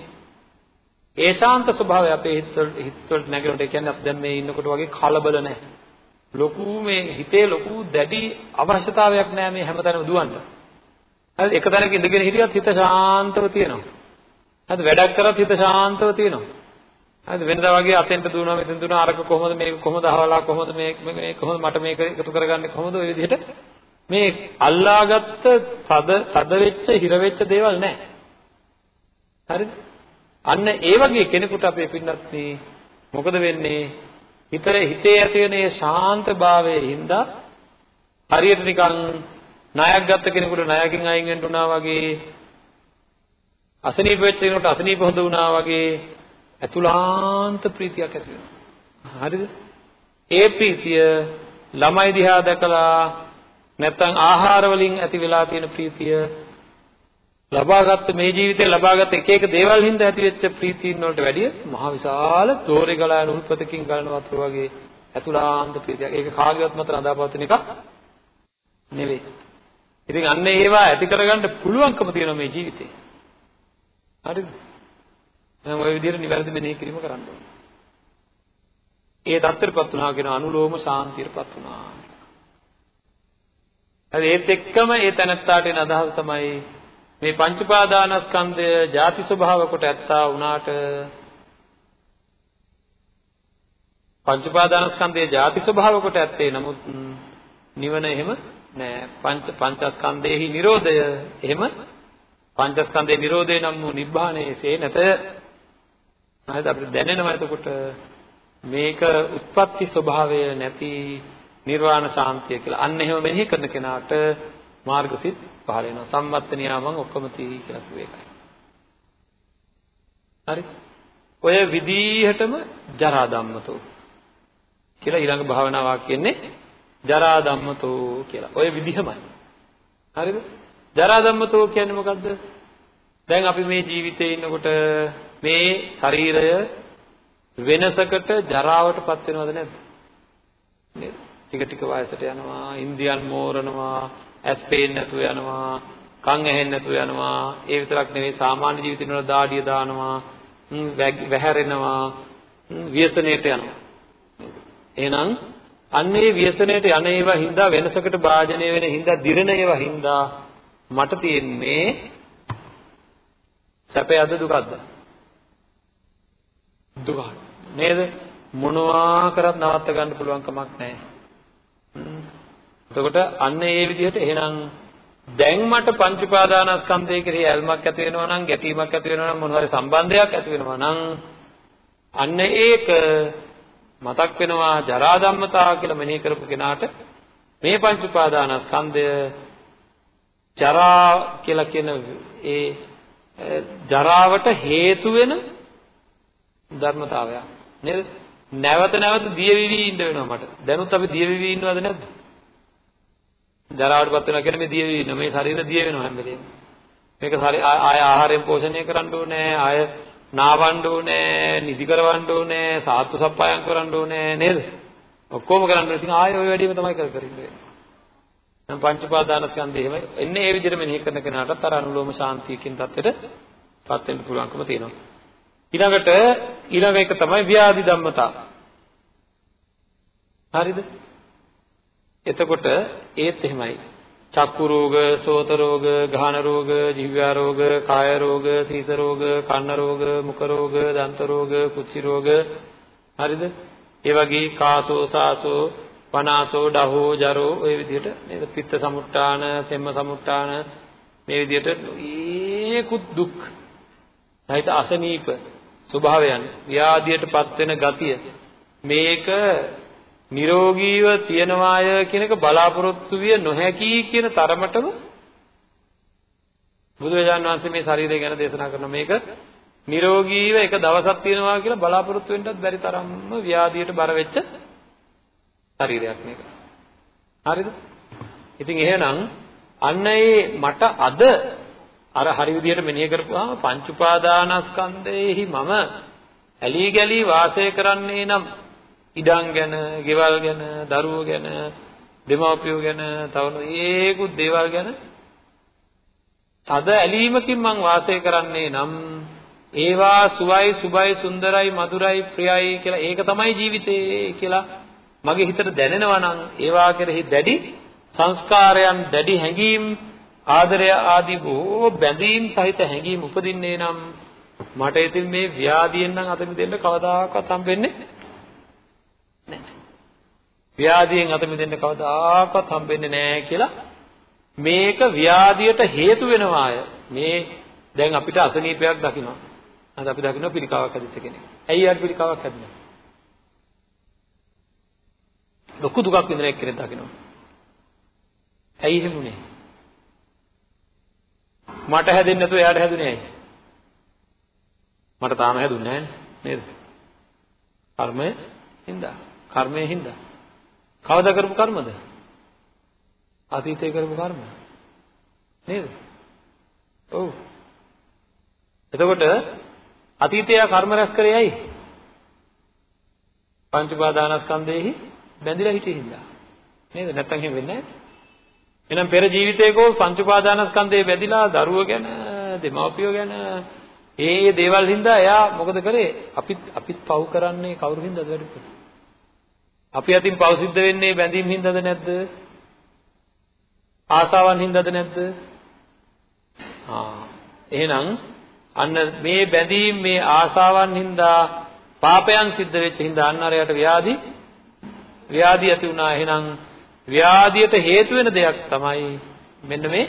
ඒ ශාන්ත ස්වභාවය අපේ හිතවල හිතවලට නැගෙනකොට ඒ කියන්නේ අපි දැන් මේ ඉන්නකොට වගේ කලබල නැහැ. ලොකු මේ හිතේ ලොකු දැඩි අවශ්‍යතාවයක් නැහැ මේ හැමතැනම දුවන්න. හරි එක තැනක ඉඳගෙන හිටියත් හිත ශාන්තව තියෙනවා. හරි වැඩක් කරත් හිත ශාන්තව තියෙනවා. හරි වෙනදා වගේ අතෙන්ට දුවනවා මෙතෙන් දුවනවා අරක කොහොමද මේක කොහොමද අහවලා කොහොමද මේ මේ කොහොමද මට මේක එකතු කරගන්නේ කොහොමද ඔය විදිහට මේ අල්ලාගත්ත තද තද වෙච්ච හිර වෙච්ච දේවල් නැහැ. හරිද? අන්න ඒ වගේ කෙනෙකුට අපේ පින්නත් මොකද වෙන්නේ? හිතරේ හිතේ ඇති වෙන මේ ශාන්තභාවයේ හින්දා හරියට නිකන් ණයක් ගත්ත කෙනෙකුට ණයකින් අයින් වෙන්න උනා වගේ අසනීප වෙච්ච කෙනෙකුට අසනීප හොඳ වුණා වගේ අතුලාන්ත ප්‍රීතියක් ඇති වෙනවා. හරිද? ඒ ප්‍රීතිය ළමයි දිහා දැකලා නැත්නම් ආහාර වලින් ඇති වෙලා තියෙන ප්‍රීතිය ලබාගත්ත මේ ජීවිතේ ලබාගත් එක එක දේවල් හින්දා ඇතිවෙච්ච ප්‍රීතියින් වලට වැඩිය මහ විශාල තෝරේ ගලා යන උල්පතකින් ගලන වතුර වගේ අතුලාන්ත ප්‍රීතියක්. ඒක කාගේවත් මත රඳාපවතින එකක් නෙවෙයි. ඉතින් අන්න ඒවා ඇති කරගන්න පුළුවන්කම තියෙනවා මේ ජීවිතේ. හරිද? එහෙනම් ওই විදිහට නිවැරදි මෙනෙහි කිරීම කරන්න ඕනේ. ඒ தත්තරපත් වුණා කියන අනුලෝම ශාන්තියටපත් වුණා. හරි ඒත් එක්කම ඒ තැනත්තාට එන අදහස තමයි මේ පංච පාදානස්කන්ධය ಜಾති ස්වභාව කොට ඇත්තා වුණාට පංච පාදානස්කන්ධයේ ಜಾති ස්වභාව කොට ඇත්තේ නමුත් නිවන එහෙම නෑ පංච පංචස්කන්ධයේහි Nirodhaය එහෙම පංචස්කන්ධයේ Nirodhaය නම් වූ නිබ්බාණයසේ නැත හරිද අපිට දැනෙනවා එතකොට මේක උත්පත්ති ස්වභාවය නැති නිර්වාණ ශාන්තිය කියලා අන්න එහෙම මෙනෙහි කරන කෙනාට මාර්ගසිත පහළ වෙනවා. සම්මත්ත නියාමං ඔක්කොම තී කියලා කිව්ව එකයි. හරි? ඔය විදිහටම ජරා ධම්මතෝ කියලා ඊළඟ භාවනා වාක්‍යෙන්නේ ජරා ධම්මතෝ කියලා. ඔය විදිහමයි. හරිද? ජරා ධම්මතෝ කියන්නේ මොකද්ද? දැන් අපි මේ ජීවිතේ ඉන්නකොට මේ ශරීරය වෙනසකට ජරාවටපත් වෙනවද නැද්ද? නේද? ටික ටික වයසට යනවා, ඉන්ද්‍රියන් මෝරනවා, ඇස් පේන්නේ නැතුව යනවා, කන් ඇහෙන්නේ නැතුව යනවා. ඒ විතරක් නෙවෙයි සාමාන්‍ය ජීවිතේ වල දාඩිය දානවා, වැහැරෙනවා, ව්‍යසනයට යනවා. එහෙනම් අන්න ඒ ව්‍යසනයට යන ඒවා හින්දා වෙනසකට භාජනය වෙන හින්දා දිරණ ඒවා හින්දා මට තියෙන්නේ සැපයද දුකද? දුක. නේද? මොනවා කරත් නවත්ත ගන්න පුළුවන් කමක් නැහැ. එතකොට අන්න ඒ විදිහට එහෙනම් දැන් මට පංච උපාදානස්කන්ධය කෙරෙහි ඇල්මක් ඇති වෙනවා නම් ගැටීමක් ඇති වෙනවා නම් මොන හරි සම්බන්ධයක් ඇති වෙනවා නම් අන්න ඒක මතක් වෙනවා ජරා ධම්මතාව කියලා මෙනෙහි කරපු කෙනාට මේ පංච උපාදානස්කන්ධය ජරා කියලා කියන ඒ ජරාවට හේතු වෙන ධර්මතාවයක්. නේද? නැවත නැවත දියවිවි ඉන්න වෙනවා මට. දැනුත් අපි දියවිවි ඉන්නවද නැද්ද? ජරාවටපත් වෙනවා කියන්නේ මේ දියවිවි ඉන්න මේ ශරීරය දිය වෙනවා හැම වෙලේම. මේක හරි ආය ආහාරයෙන් පෝෂණය කරන්න ඕනේ, ආය නාවන්න ඕනේ, නිදි කරවන්න ඕනේ, සාත්තු සප්පායම් කරන්න ඕනේ නේද? ඔක්කොම කරන්න ඕනේ. ඉතින් ආය ওই වැඩේම තමයි කර කර ඉන්නේ. දැන් පංච උපාදානස්කන්ධය එහෙම එන්නේ ඒ විදිහට මෙනෙහි කරන කෙනාටත් අර අනුලෝම ශාන්තියකින් தත්තෙටපත් වෙන්න පුළුවන්කම තියෙනවා. ඊළඟට ඊළඟ එක තමයි ව්‍යාධි ධම්මතා. හරිද? එතකොට ඒත් එහෙමයි. චක්කු රෝග, සෝත රෝග, ගාහන රෝග, ජීව්‍යා රෝග, කාය රෝග, සීස රෝග, කන්න රෝග, මුඛ රෝග, දන්ත රෝග, කුච්චි රෝග හරිද? ඒ වගේ කාසෝ සාසෝ වනාසෝ ඩහෝ ජරෝ ඔය විදිහට නේද? පිත්ත සමුට්ටාන, සෙම්ම සමුට්ටාන මේ විදිහට ඒකුත් දුක් සහිත අසනීප ස්වභාවයන් ව්‍යාධියටපත් වෙන ගතිය මේක නිරෝගීව තියනවාය කියන එක බලාපොරොත්තු විය නොහැකි කියන තරමටම බුදුරජාණන් වහන්සේ මේ ශරීරය ගැන දේශනා කරන මේක නිරෝගීව එක දවසක් තියනවා කියලා බලාපොරොත්තු වෙන්නත් බැරි තරම්ම ව්‍යාධියට බර වෙච්ච ශරීරයක් මේක. හරිද? ඉතින් එහෙනම් අන්න ඒ මට අද අර හරි විදිහට මෙනෙහි කරපුවාම පංච උපාදානස්කන්ධයේහි මම ඇලී ගලී වාසය කරන්නේ නම් ඉඩම් ගැන, ගෙවල් ගැන, දරුවෝ ගැන, දෙමව්පියෝ ගැන, තව ඒකුත් දේවල් ගැන තද ඇලීමකින් මං වාසය කරන්නේ නම් ඒවා සුවයි, සුබයි, සුන්දරයි, මధుරයි, ප්‍රියයි කියලා ඒක තමයි ජීවිතේ කියලා මගේ හිතට දැනෙනවා නම් ඒවා කෙරෙහි දැඩි සංස්කාරයන් දැඩි හැඟීම් ආදරය ආදී බොහෝ බැඳීම් සහිත හැඟීම් උපදින්නේ නම් මට ඉතින් මේ ව්‍යාධියෙන් නම් අත මිදෙන්න කවදාකවත් හම්බෙන්නේ නැහැ. ව්‍යාධියෙන් අත මිදෙන්න කවදාකවත් හම්බෙන්නේ නැහැ කියලා මේක ව්‍යාධියට හේතු වෙනවාය. මේ දැන් අපිට අසනීපයක් දකිනවා. අද අපි දකිනවා පිළිකාවක් හැදිච්ච කෙනෙක්. ඇයි යාට පිළිකාවක් හැදුනේ? ලොකු දුකක් විඳින එක්කෙනෙක් දකිනවා. ඇයි එහෙම උනේ? මට හැදෙන්නේ නැතුව එයාට හැදුනේ ඇයි? මට තාම හැදුන්නේ නැහැ නේද? කර්මය හින්දා. කර්මයෙන් හින්දා. කවදා කරපු කර්මද? අතීතයේ කරපු කර්ම. නේද? ඔව්. එතකොට අතීතයේ කර්ම රැස් කරේ ඇයි? පංච උපාදානස්කන්ධෙහි බැඳිලා හිටිය හින්දා. නේද? නැත්තම් එහෙම වෙන්නේ නැහැ. එහෙනම් පෙර ජීවිතයකෝ පංච උපාදානස්කන්ධේ බැඳිලා දරුවෝ ගැන, දෙමව්පියෝ ගැන ඒ ඒ දේවල් හින්දා එයා මොකද කරේ? අපිත් අපිත් පව් කරන්නේ කවුරු හින්දාද වැඩිපුර? අපි අතින් පව සිද්ධ වෙන්නේ බැඳීම් හින්දාද නැද්ද? ආසාවන් හින්දාද නැද්ද? ආ එහෙනම් අන්න මේ බැඳීම් මේ ආසාවන් හින්දා පාපයන් සිද්ධ වෙච්ච හින්දා අන්න අරයට ව්‍යාධි ව්‍යාධි ඇති වුණා. එහෙනම් ව්‍යාධියට හේතු වෙන දෙයක් තමයි මෙන්න මේ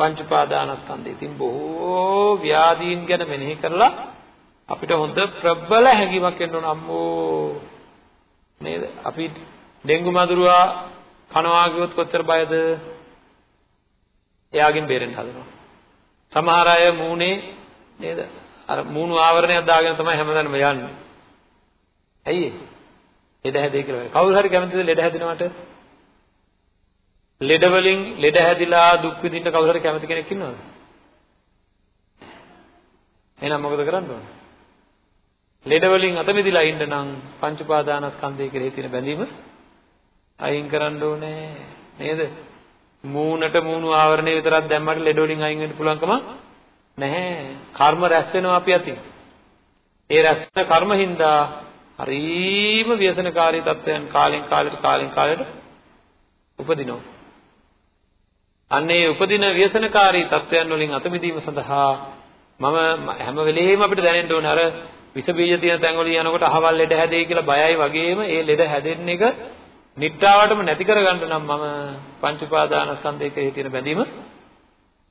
පංච පාදානස්කන්ධය. ඉතින් බොහෝ ව්‍යාධීන් ගැන මෙනෙහි කරලා අපිට හොඳ ප්‍රබල හැඟීමක් එන්න ඕන අම්මෝ නේද? අපි ඩෙන්ගු මදුරුවා කනවා කිව්වොත් කොච්චර බයද? එයාගෙන් බේරෙන්න හදනවා. සමහර අය මූණේ නේද? අර මූණු ආවරණයක් දාගෙන තමයි හැමදාම යන්නේ. ඇයි ඒ? ලෙඩ හැදේ කියලා. කවුරු හරි කැමතිද ලෙඩ හැදෙනවට? ලෙඩ වලින් ලෙඩ හැදිලා දුක් විඳින්න කවුරු හරි කැමති කෙනෙක් ඉන්නවද? එහෙනම් මොකද කරන්න ඕන? ලෙඩ වලින් අත මිදලා ඉන්න නම් පංච උපාදානස්කන්ධය කෙරෙහි තියෙන බැඳීම අයින් කරන්න ඕනේ නේද? මූණට මූණු ආවරණය විතරක් දැම්මට ලෙඩ වලින් අයින් වෙන්න පුළුවන්කම නැහැ. කර්ම රැස් වෙනවා අපි අතින්. ඒ රැස් වෙන කර්ම හින්දා හරීම ව්‍යසනකාරී තත්වයන් කාලෙන් කාලෙට කාලෙන් කාලෙට උපදිනවා. අන්නේ උපදින ව්‍යසනකාරී තත්වයන් වලින් අත මිදීම සඳහා මම හැම වෙලෙම අපිට දැනෙන්න ඕනේ අර විස බීජ තියෙන තැන් වල යනකොට අහවල් ලෙඩ හැදෙයි කියලා බයයි වගේම ඒ ලෙඩ හැදෙන්න එක නිට්ටාවටම නැති කරගන්න නම් මම පංච උපාදානස්කන්ධයේ කෙරෙහි තියෙන බැඳීම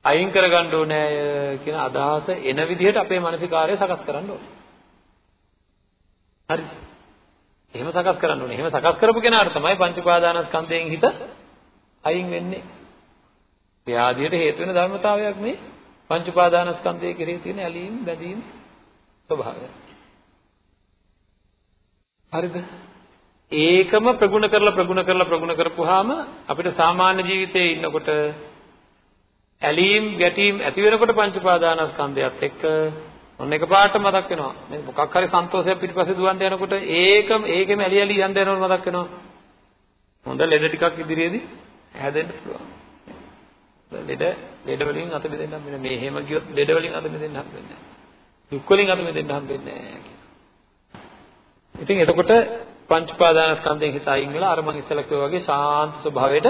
අයින් කරගන්න ඕනේ කියන අදහස එන විදිහට අපේ මානසිකාරය සකස් කරන්න ඕනේ. හරි. එහෙම සකස් කරන්න ඕනේ. එහෙම සකස් කරපු කෙනාට තමයි පංච උපාදානස්කන්ධයෙන් හිත අයින් වෙන්නේ. ව්‍යාධියට හේතු වෙන ධර්මතාවයක් මේ පංච උපාදානස්කන්ධයේ කෙරෙහි තියෙන ඇලීම් බැඳීම් ස්වභාවය. හරිද? ඒකම ප්‍රගුණ කරලා ප්‍රගුණ කරලා ප්‍රගුණ කරපුවාම අපිට සාමාන්‍ය ජීවිතයේ ඉන්නකොට ඇලීම් ගැටීම් ඇති වෙනකොට පංච උපාදානස්කන්ධයත් එක්ක ඔන්න එකපාරට මතක් වෙනවා. මේ මොකක් හරි සන්තෝෂයක් පිටිපස්සේ දුවන්න යනකොට ඒකම ඒකෙම ඇලි ඇලි යන්න යනකොට මතක් වෙනවා. හොඳ ලෙඩ ටිකක් ඉදිරියේදී හැදෙන්න පුළුවන්. ලෙඩ ලෙඩ වලින් අත බෙදෙන්න හම්බෙන්නේ මේ එහෙම ගියොත් ලෙඩ වලින් අත බෙදෙන්න හම්බෙන්නේ නැහැ. දුක් වලින් අත බෙදෙන්න හම්බෙන්නේ නැහැ කියලා. ඉතින් එතකොට පංච උපාදානස්කන්ධයෙන් හිත අයින් වෙලා අර මං ඉස්සෙල්ලා කිව්වා වගේ ශාන්ත ස්වභාවයට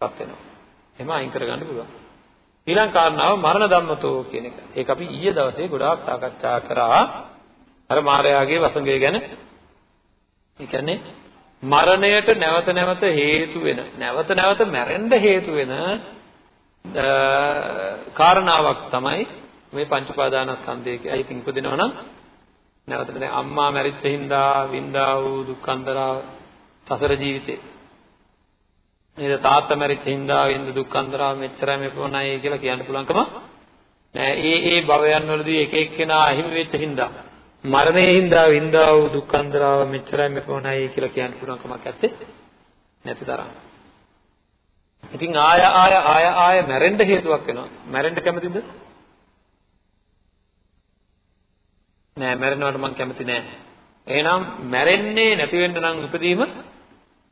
පත් වෙනවා. එහෙම අයින් කරගන්න පුළුවන්. ඊළඟ කාරණාව මරණ ධම්මතෝ කියන එක. ඒක අපි ඊයේ දවසේ ගොඩාක් සාකච්ඡා කරා. අර මායාවේ වසඟය ගැන. ඒ කියන්නේ මරණයට නැවත නැවත හේතු වෙන නැවත නැවත මැරෙන්න හේතු වෙන කාරණාවක් තමයි මේ පංච උපාදානස්කන්ධයේ අයිතින් උපදිනවා නම් නැවත දැන් අම්මා මැරිච්ච හින්දා වින්දා වූ දුක්ඛන්දරා සසර ජීවිතේ. නේද? තාත්තා මැරිච්ච හින්දා වින්ද දුක්ඛන්දරා මෙච්චරයි මේ පොණයි කියලා කියන්න පුළුවන්කම නෑ. ඒ ඒ භවයන් වලදී එක එක්කෙනා අහිමි වෙච්ච හින්දා මරණයේ හින්දා වින්දා වූ දුක්ඛන්දරාව මෙච්චරයි මේ පොණයි කියලා කියන්න පුළුවන් කමක් නැත්තේ නැති තරම්. ඉතින් ආය ආය ආය ආය මැරෙන්න හේතුවක් වෙනවා මැරෙන්න කැමතිද නෑ මැරෙනවට මම කැමති නෑ. එහෙනම් මැරෙන්නේ නැති වෙන්න නම් ඉපදීම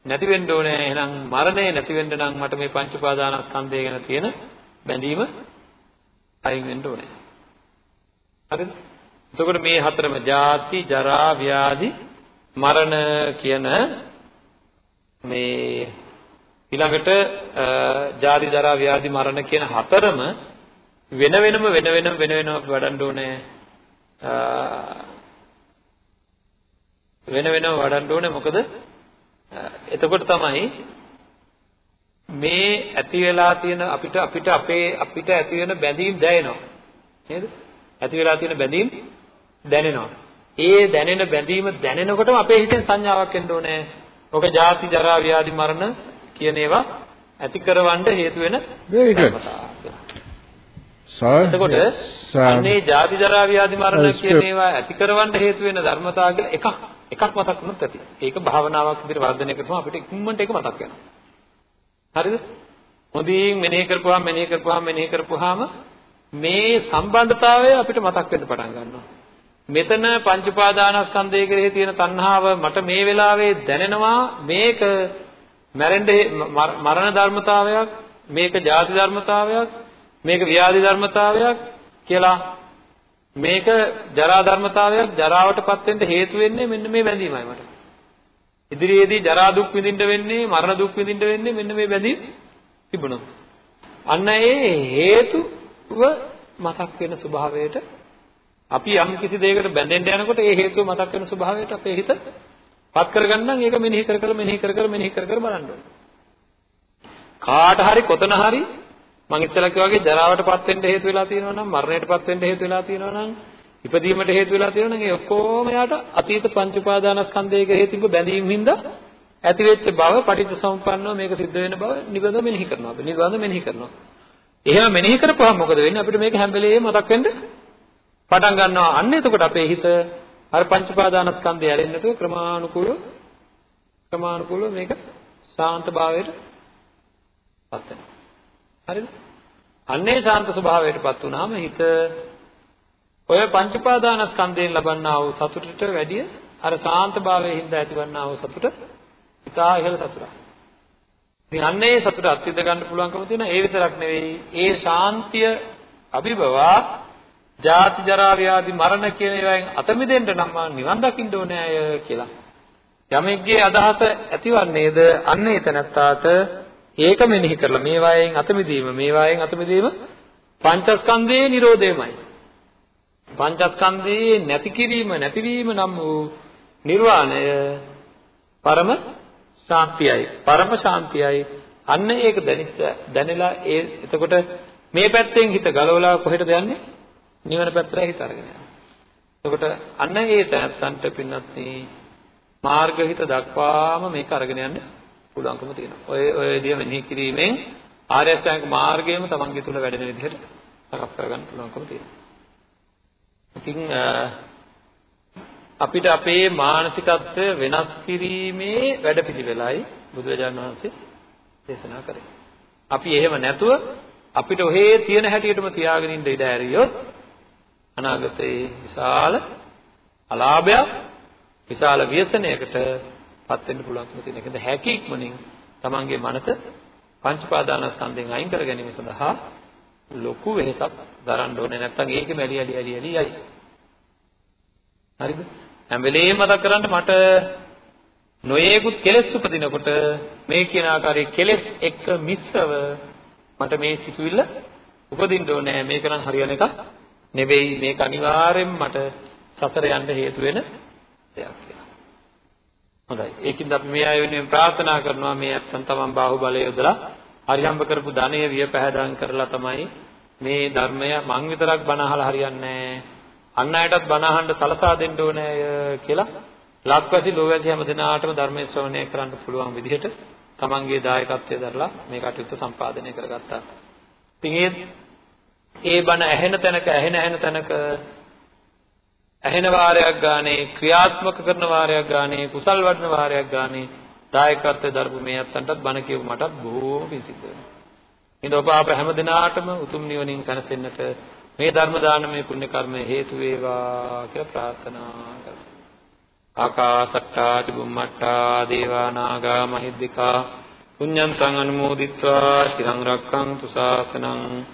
නැති වෙන්න ඕනේ. එහෙනම් මරණය නැති වෙන්න නම් මට මේ පංච උපාදානස්කන්ධය ගැන තියෙන බැඳීම අයින් වෙන්න ඕනේ. හරිද? එතකොට මේ හතරම ජාති, ජරා, ව්‍යාධි, මරණ කියන මේ ඊළඟට ජාති, ජරා, ව්‍යාධි, මරණ කියන හතරම වෙන වෙනම වෙන වෙනම වෙන වෙනම වඩන්න ඕනේ. වෙන වෙනම වඩන්න ඕනේ. මොකද එතකොට තමයි මේ ඇති වෙලා තියෙන අපිට අපිට අපේ අපිට ඇති වෙන බැඳීම් දැනෙනවා. නේද? ඇති වෙලා තියෙන බැඳීම් දැනෙනවා. ඒ දැනෙන බැඳීම දැනෙනකොටම අපේ හිතෙන් සංඥාවක් එන්න ඕනේ. ඔක ජාති ජරා ව්‍යාධි මරණ කියන ඒවා ඇති කරවන්න හේතු වෙන එතකොට අන්නේ ජාති ජරා ව්‍යාධි මරණ කියන ඒවා ඇති කරවන්න හේතු වෙන ධර්මතාව කියලා එකක් එකක් මතක් වුණොත් ඇති. ඒක භාවනාවක් විදිහට වර්ධනය කරපුවම අපිට ඉක්මනට ඒක මතක් වෙනවා. හරිද? හොඳින් මෙනෙහි කරපුවාම මෙනෙහි කරපුවාම මෙනෙහි කරපුවාම මේ සම්බන්ධතාවය අපිට මතක් වෙන්න පටන් ගන්නවා. මෙතන පංච උපාදානස්කන්ධය කෙරෙහි තියෙන තණ්හාව මට මේ වෙලාවේ දැනෙනවා මේක මැරෙන්න මරණ ධර්මතාවයක් මේක ජාති ධර්මතාවයක් මේක ව්‍යාධි ධර්මතාවයක් කියලා මේක ජරා ධර්මතාවයක් ජරාවටපත් වෙන්න හේතු වෙන්නේ මෙන්න මේ බැඳීමයි මට. ඉදිරියේදී ජරා දුක් විඳින්න වෙන්නේ මරණ දුක් විඳින්න වෙන්නේ මෙන්න මේ බැඳීම් තිබුණොත්. අන්න ඒ හේතුව මතක් වෙන ස්වභාවයට අපි යම් කිසි දෙයකට බැඳෙන්න යනකොට ඒ හේතුව මතක් වෙන ස්වභාවයට අපේ හිත පත් කරගන්න ඒක මෙනෙහි කර කර මෙනෙහි කර කර මෙනෙහි කර කර බලන්න ඕනේ. කාට හරි කොතන හරි මම ඉස්සෙල්ලා කිව්වා වගේ ජරාවටපත් වෙන්න හේතු වෙලා තියෙනවා නම් මරණයටපත් වෙන්න හේතු වෙලා තියෙනවා නම් ඉපදීමට හේතු වෙලා තියෙනවා නම් ඒ ඔක්කොම යාට අතීත පංච උපාදානස්කන්ධයක හේතුව බැඳීම් හින්දා ඇති වෙච්ච බව පටිච්චසමුප්පන්නව මේක සිද්ධ වෙන බව නිබඳ මෙනෙහි කරනවා අපි නිබඳ මෙනෙහි කරනවා. එහෙම මෙනෙහි කරපුවාම මොකද වෙන්නේ? අපිට මේක හැම වෙලේම මතක් වෙන්න පටන් ගන්නවා. අන්න එතකොට අපේ හිත අර පංච උපාදානස්කන්ධය ඇරෙන්නේ නැතුව ක්‍රමානුකූලව ක්‍රමානුකූලව මේක ශාන්ත භාවයට පත් වෙනවා හරිද? අන්නේ ශාන්ත ස්වභාවයටපත් වුනහම හිත ඔය පංච පාදානස්කන්ධයෙන් ලබන්නා වූ සතුටට වැඩිය අර ශාන්තභාවයේ හින්දා ඇතිවන්නා වූ සතුට ඉතා ඉහළ සතුටක්. ඉතින් අන්නේ සතුට අත්විඳ ගන්න පුළුවන්කම තියෙන ඒ විතරක් නෙවෙයි ඒ ශාන්තිය අභිබවා ජාති ජරා ව්‍යාධි මරණ කියන ඒවායින් අත මිදෙන්න නම් මා නිවන් දකින්න ඕනේ අය කියලා. යමෙක්ගේ අදහස ඇතිවන්නේද අන්න ඒ තැනත්තාට ඒක මෙනෙහි කරලා මේවායෙන් අත මිදීම මේවායෙන් අත මිදීම පංචස්කන්ධයේ Nirodheමයි. පංචස්කන්ධයේ නැති කිරීම නැතිවීම නම් වූ නිර්වාණය පරම ශාන්තියයි. පරම ශාන්තියයි. අන්න ඒක දැනිච්ච දැනලා ඒ එතකොට මේ පැත්තෙන් හිත ගලවලා කොහෙටද යන්නේ? නිවන පැත්තට හිත අරගෙන යනවා. එතකොට අන්න ඒ තැනත්තන්ට පින්නත් මාර්ගහිත දක්වාම මේක අරගෙන යන්න පුළුවන්කම තියෙනවා. ඔය ඔය විදිය මෙනෙහි කිරීමෙන් ආර්ය අෂ්ටාංග මාර්ගයම තමන්ගේ තුල වැඩෙන විදිහට සකස් කරගන්න පුළුවන්කම තියෙනවා. ඉතින් අපිට අපේ මානසිකත්වය වෙනස් කිරීමේ වැඩපිළිවෙලයි බුදුරජාණන් වහන්සේ දේශනා කරේ. අපි එහෙම නැතුව අපිට ඔහේ තියෙන හැටියටම තියාගෙන ඉන්න ඉඩ ඇරියොත් අනාගතයේ විශාල අලාභයක් විශාල ව්‍යසනයකට පත් වෙන්න පුළුවන්කම තියෙන එකද හැකියක්මනින් තමන්ගේ මනස පංච පාදානස්කන්ධයෙන් අයින් කර ගැනීම සඳහා ලොකු වෙහසක් දරන්න ඕනේ නැත්නම් ඒක මැලි ඇලි ඇලි ඇලි යයි. හරිද? හැම වෙලේම මතක් කරගන්න මට නොයේකුත් කෙලෙස් උපදිනකොට මේ කියන ආකාරයේ කෙලෙස් එක්ක මිශ්‍රව මට මේ සිතුවිල්ල උපදින්න ඕනේ මේක නම් හරියන එකක් නෙවෙයි මේක අනිවාර්යෙන් මට සසර යන්න හේතු වෙන දෙයක් කියලා. හොඳයි. ඒකින්ද අපි මේ අය වෙනුවෙන් ප්‍රාර්ථනා කරනවා මේ අත්තන් තමන් බාහුවලය යොදලා හරියම්බ කරපු ධනය විය පැහැදම් කරලා තමයි මේ ධර්මය මං විතරක් බණ අහලා හරියන්නේ අන් අයටත් බණ අහන්න සලසා දෙන්න ඕනේ කියලා ලක්වැසි ලෝවැසි හැම දිනාටම ධර්මයේ ශ්‍රවණය කරන්න පුළුවන් විදිහට තමන්ගේ දායකත්වය දරලා මේ කටයුත්ත සම්පාදනය කරගත්තා. ඉතින් ඒ බණ ඇහෙන තැනක ඇහෙන ඇහෙන තැනක ඇහෙන වාරයක් ගානේ ක්‍රියාත්මක කරන වාරයක් ගානේ කුසල් වඩන වාරයක් ගානේ දායකත්වයේ දරපු මේ අත්තන්ටත් බණ කියපු මටත් බොහෝ පිං සිද්ධ වෙනවා. ඉතින් ඔබ අප හැම දිනාටම උතුම් නිවනින් සැනසෙන්නට මේ ධර්ම දානමය පුණ්‍ය කර්මය හේතු වේවා කියලා ප්‍රාර්ථනා කරමු. ආකාසට්ටා චුම්මට්ටා දේවා නාග මහිද්దికා පුඤ්ඤන්තං අනුමෝදිත්වා චිරං රක්ඛන්තු ශාසනං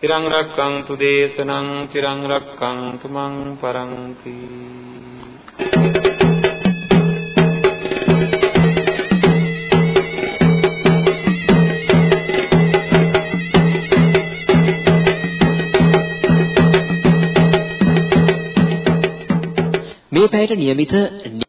චිරං රක්ඛන්තු දේශනං චිරං රක්ඛන්තු මං පරන්ති මේ පැයට નિયમિત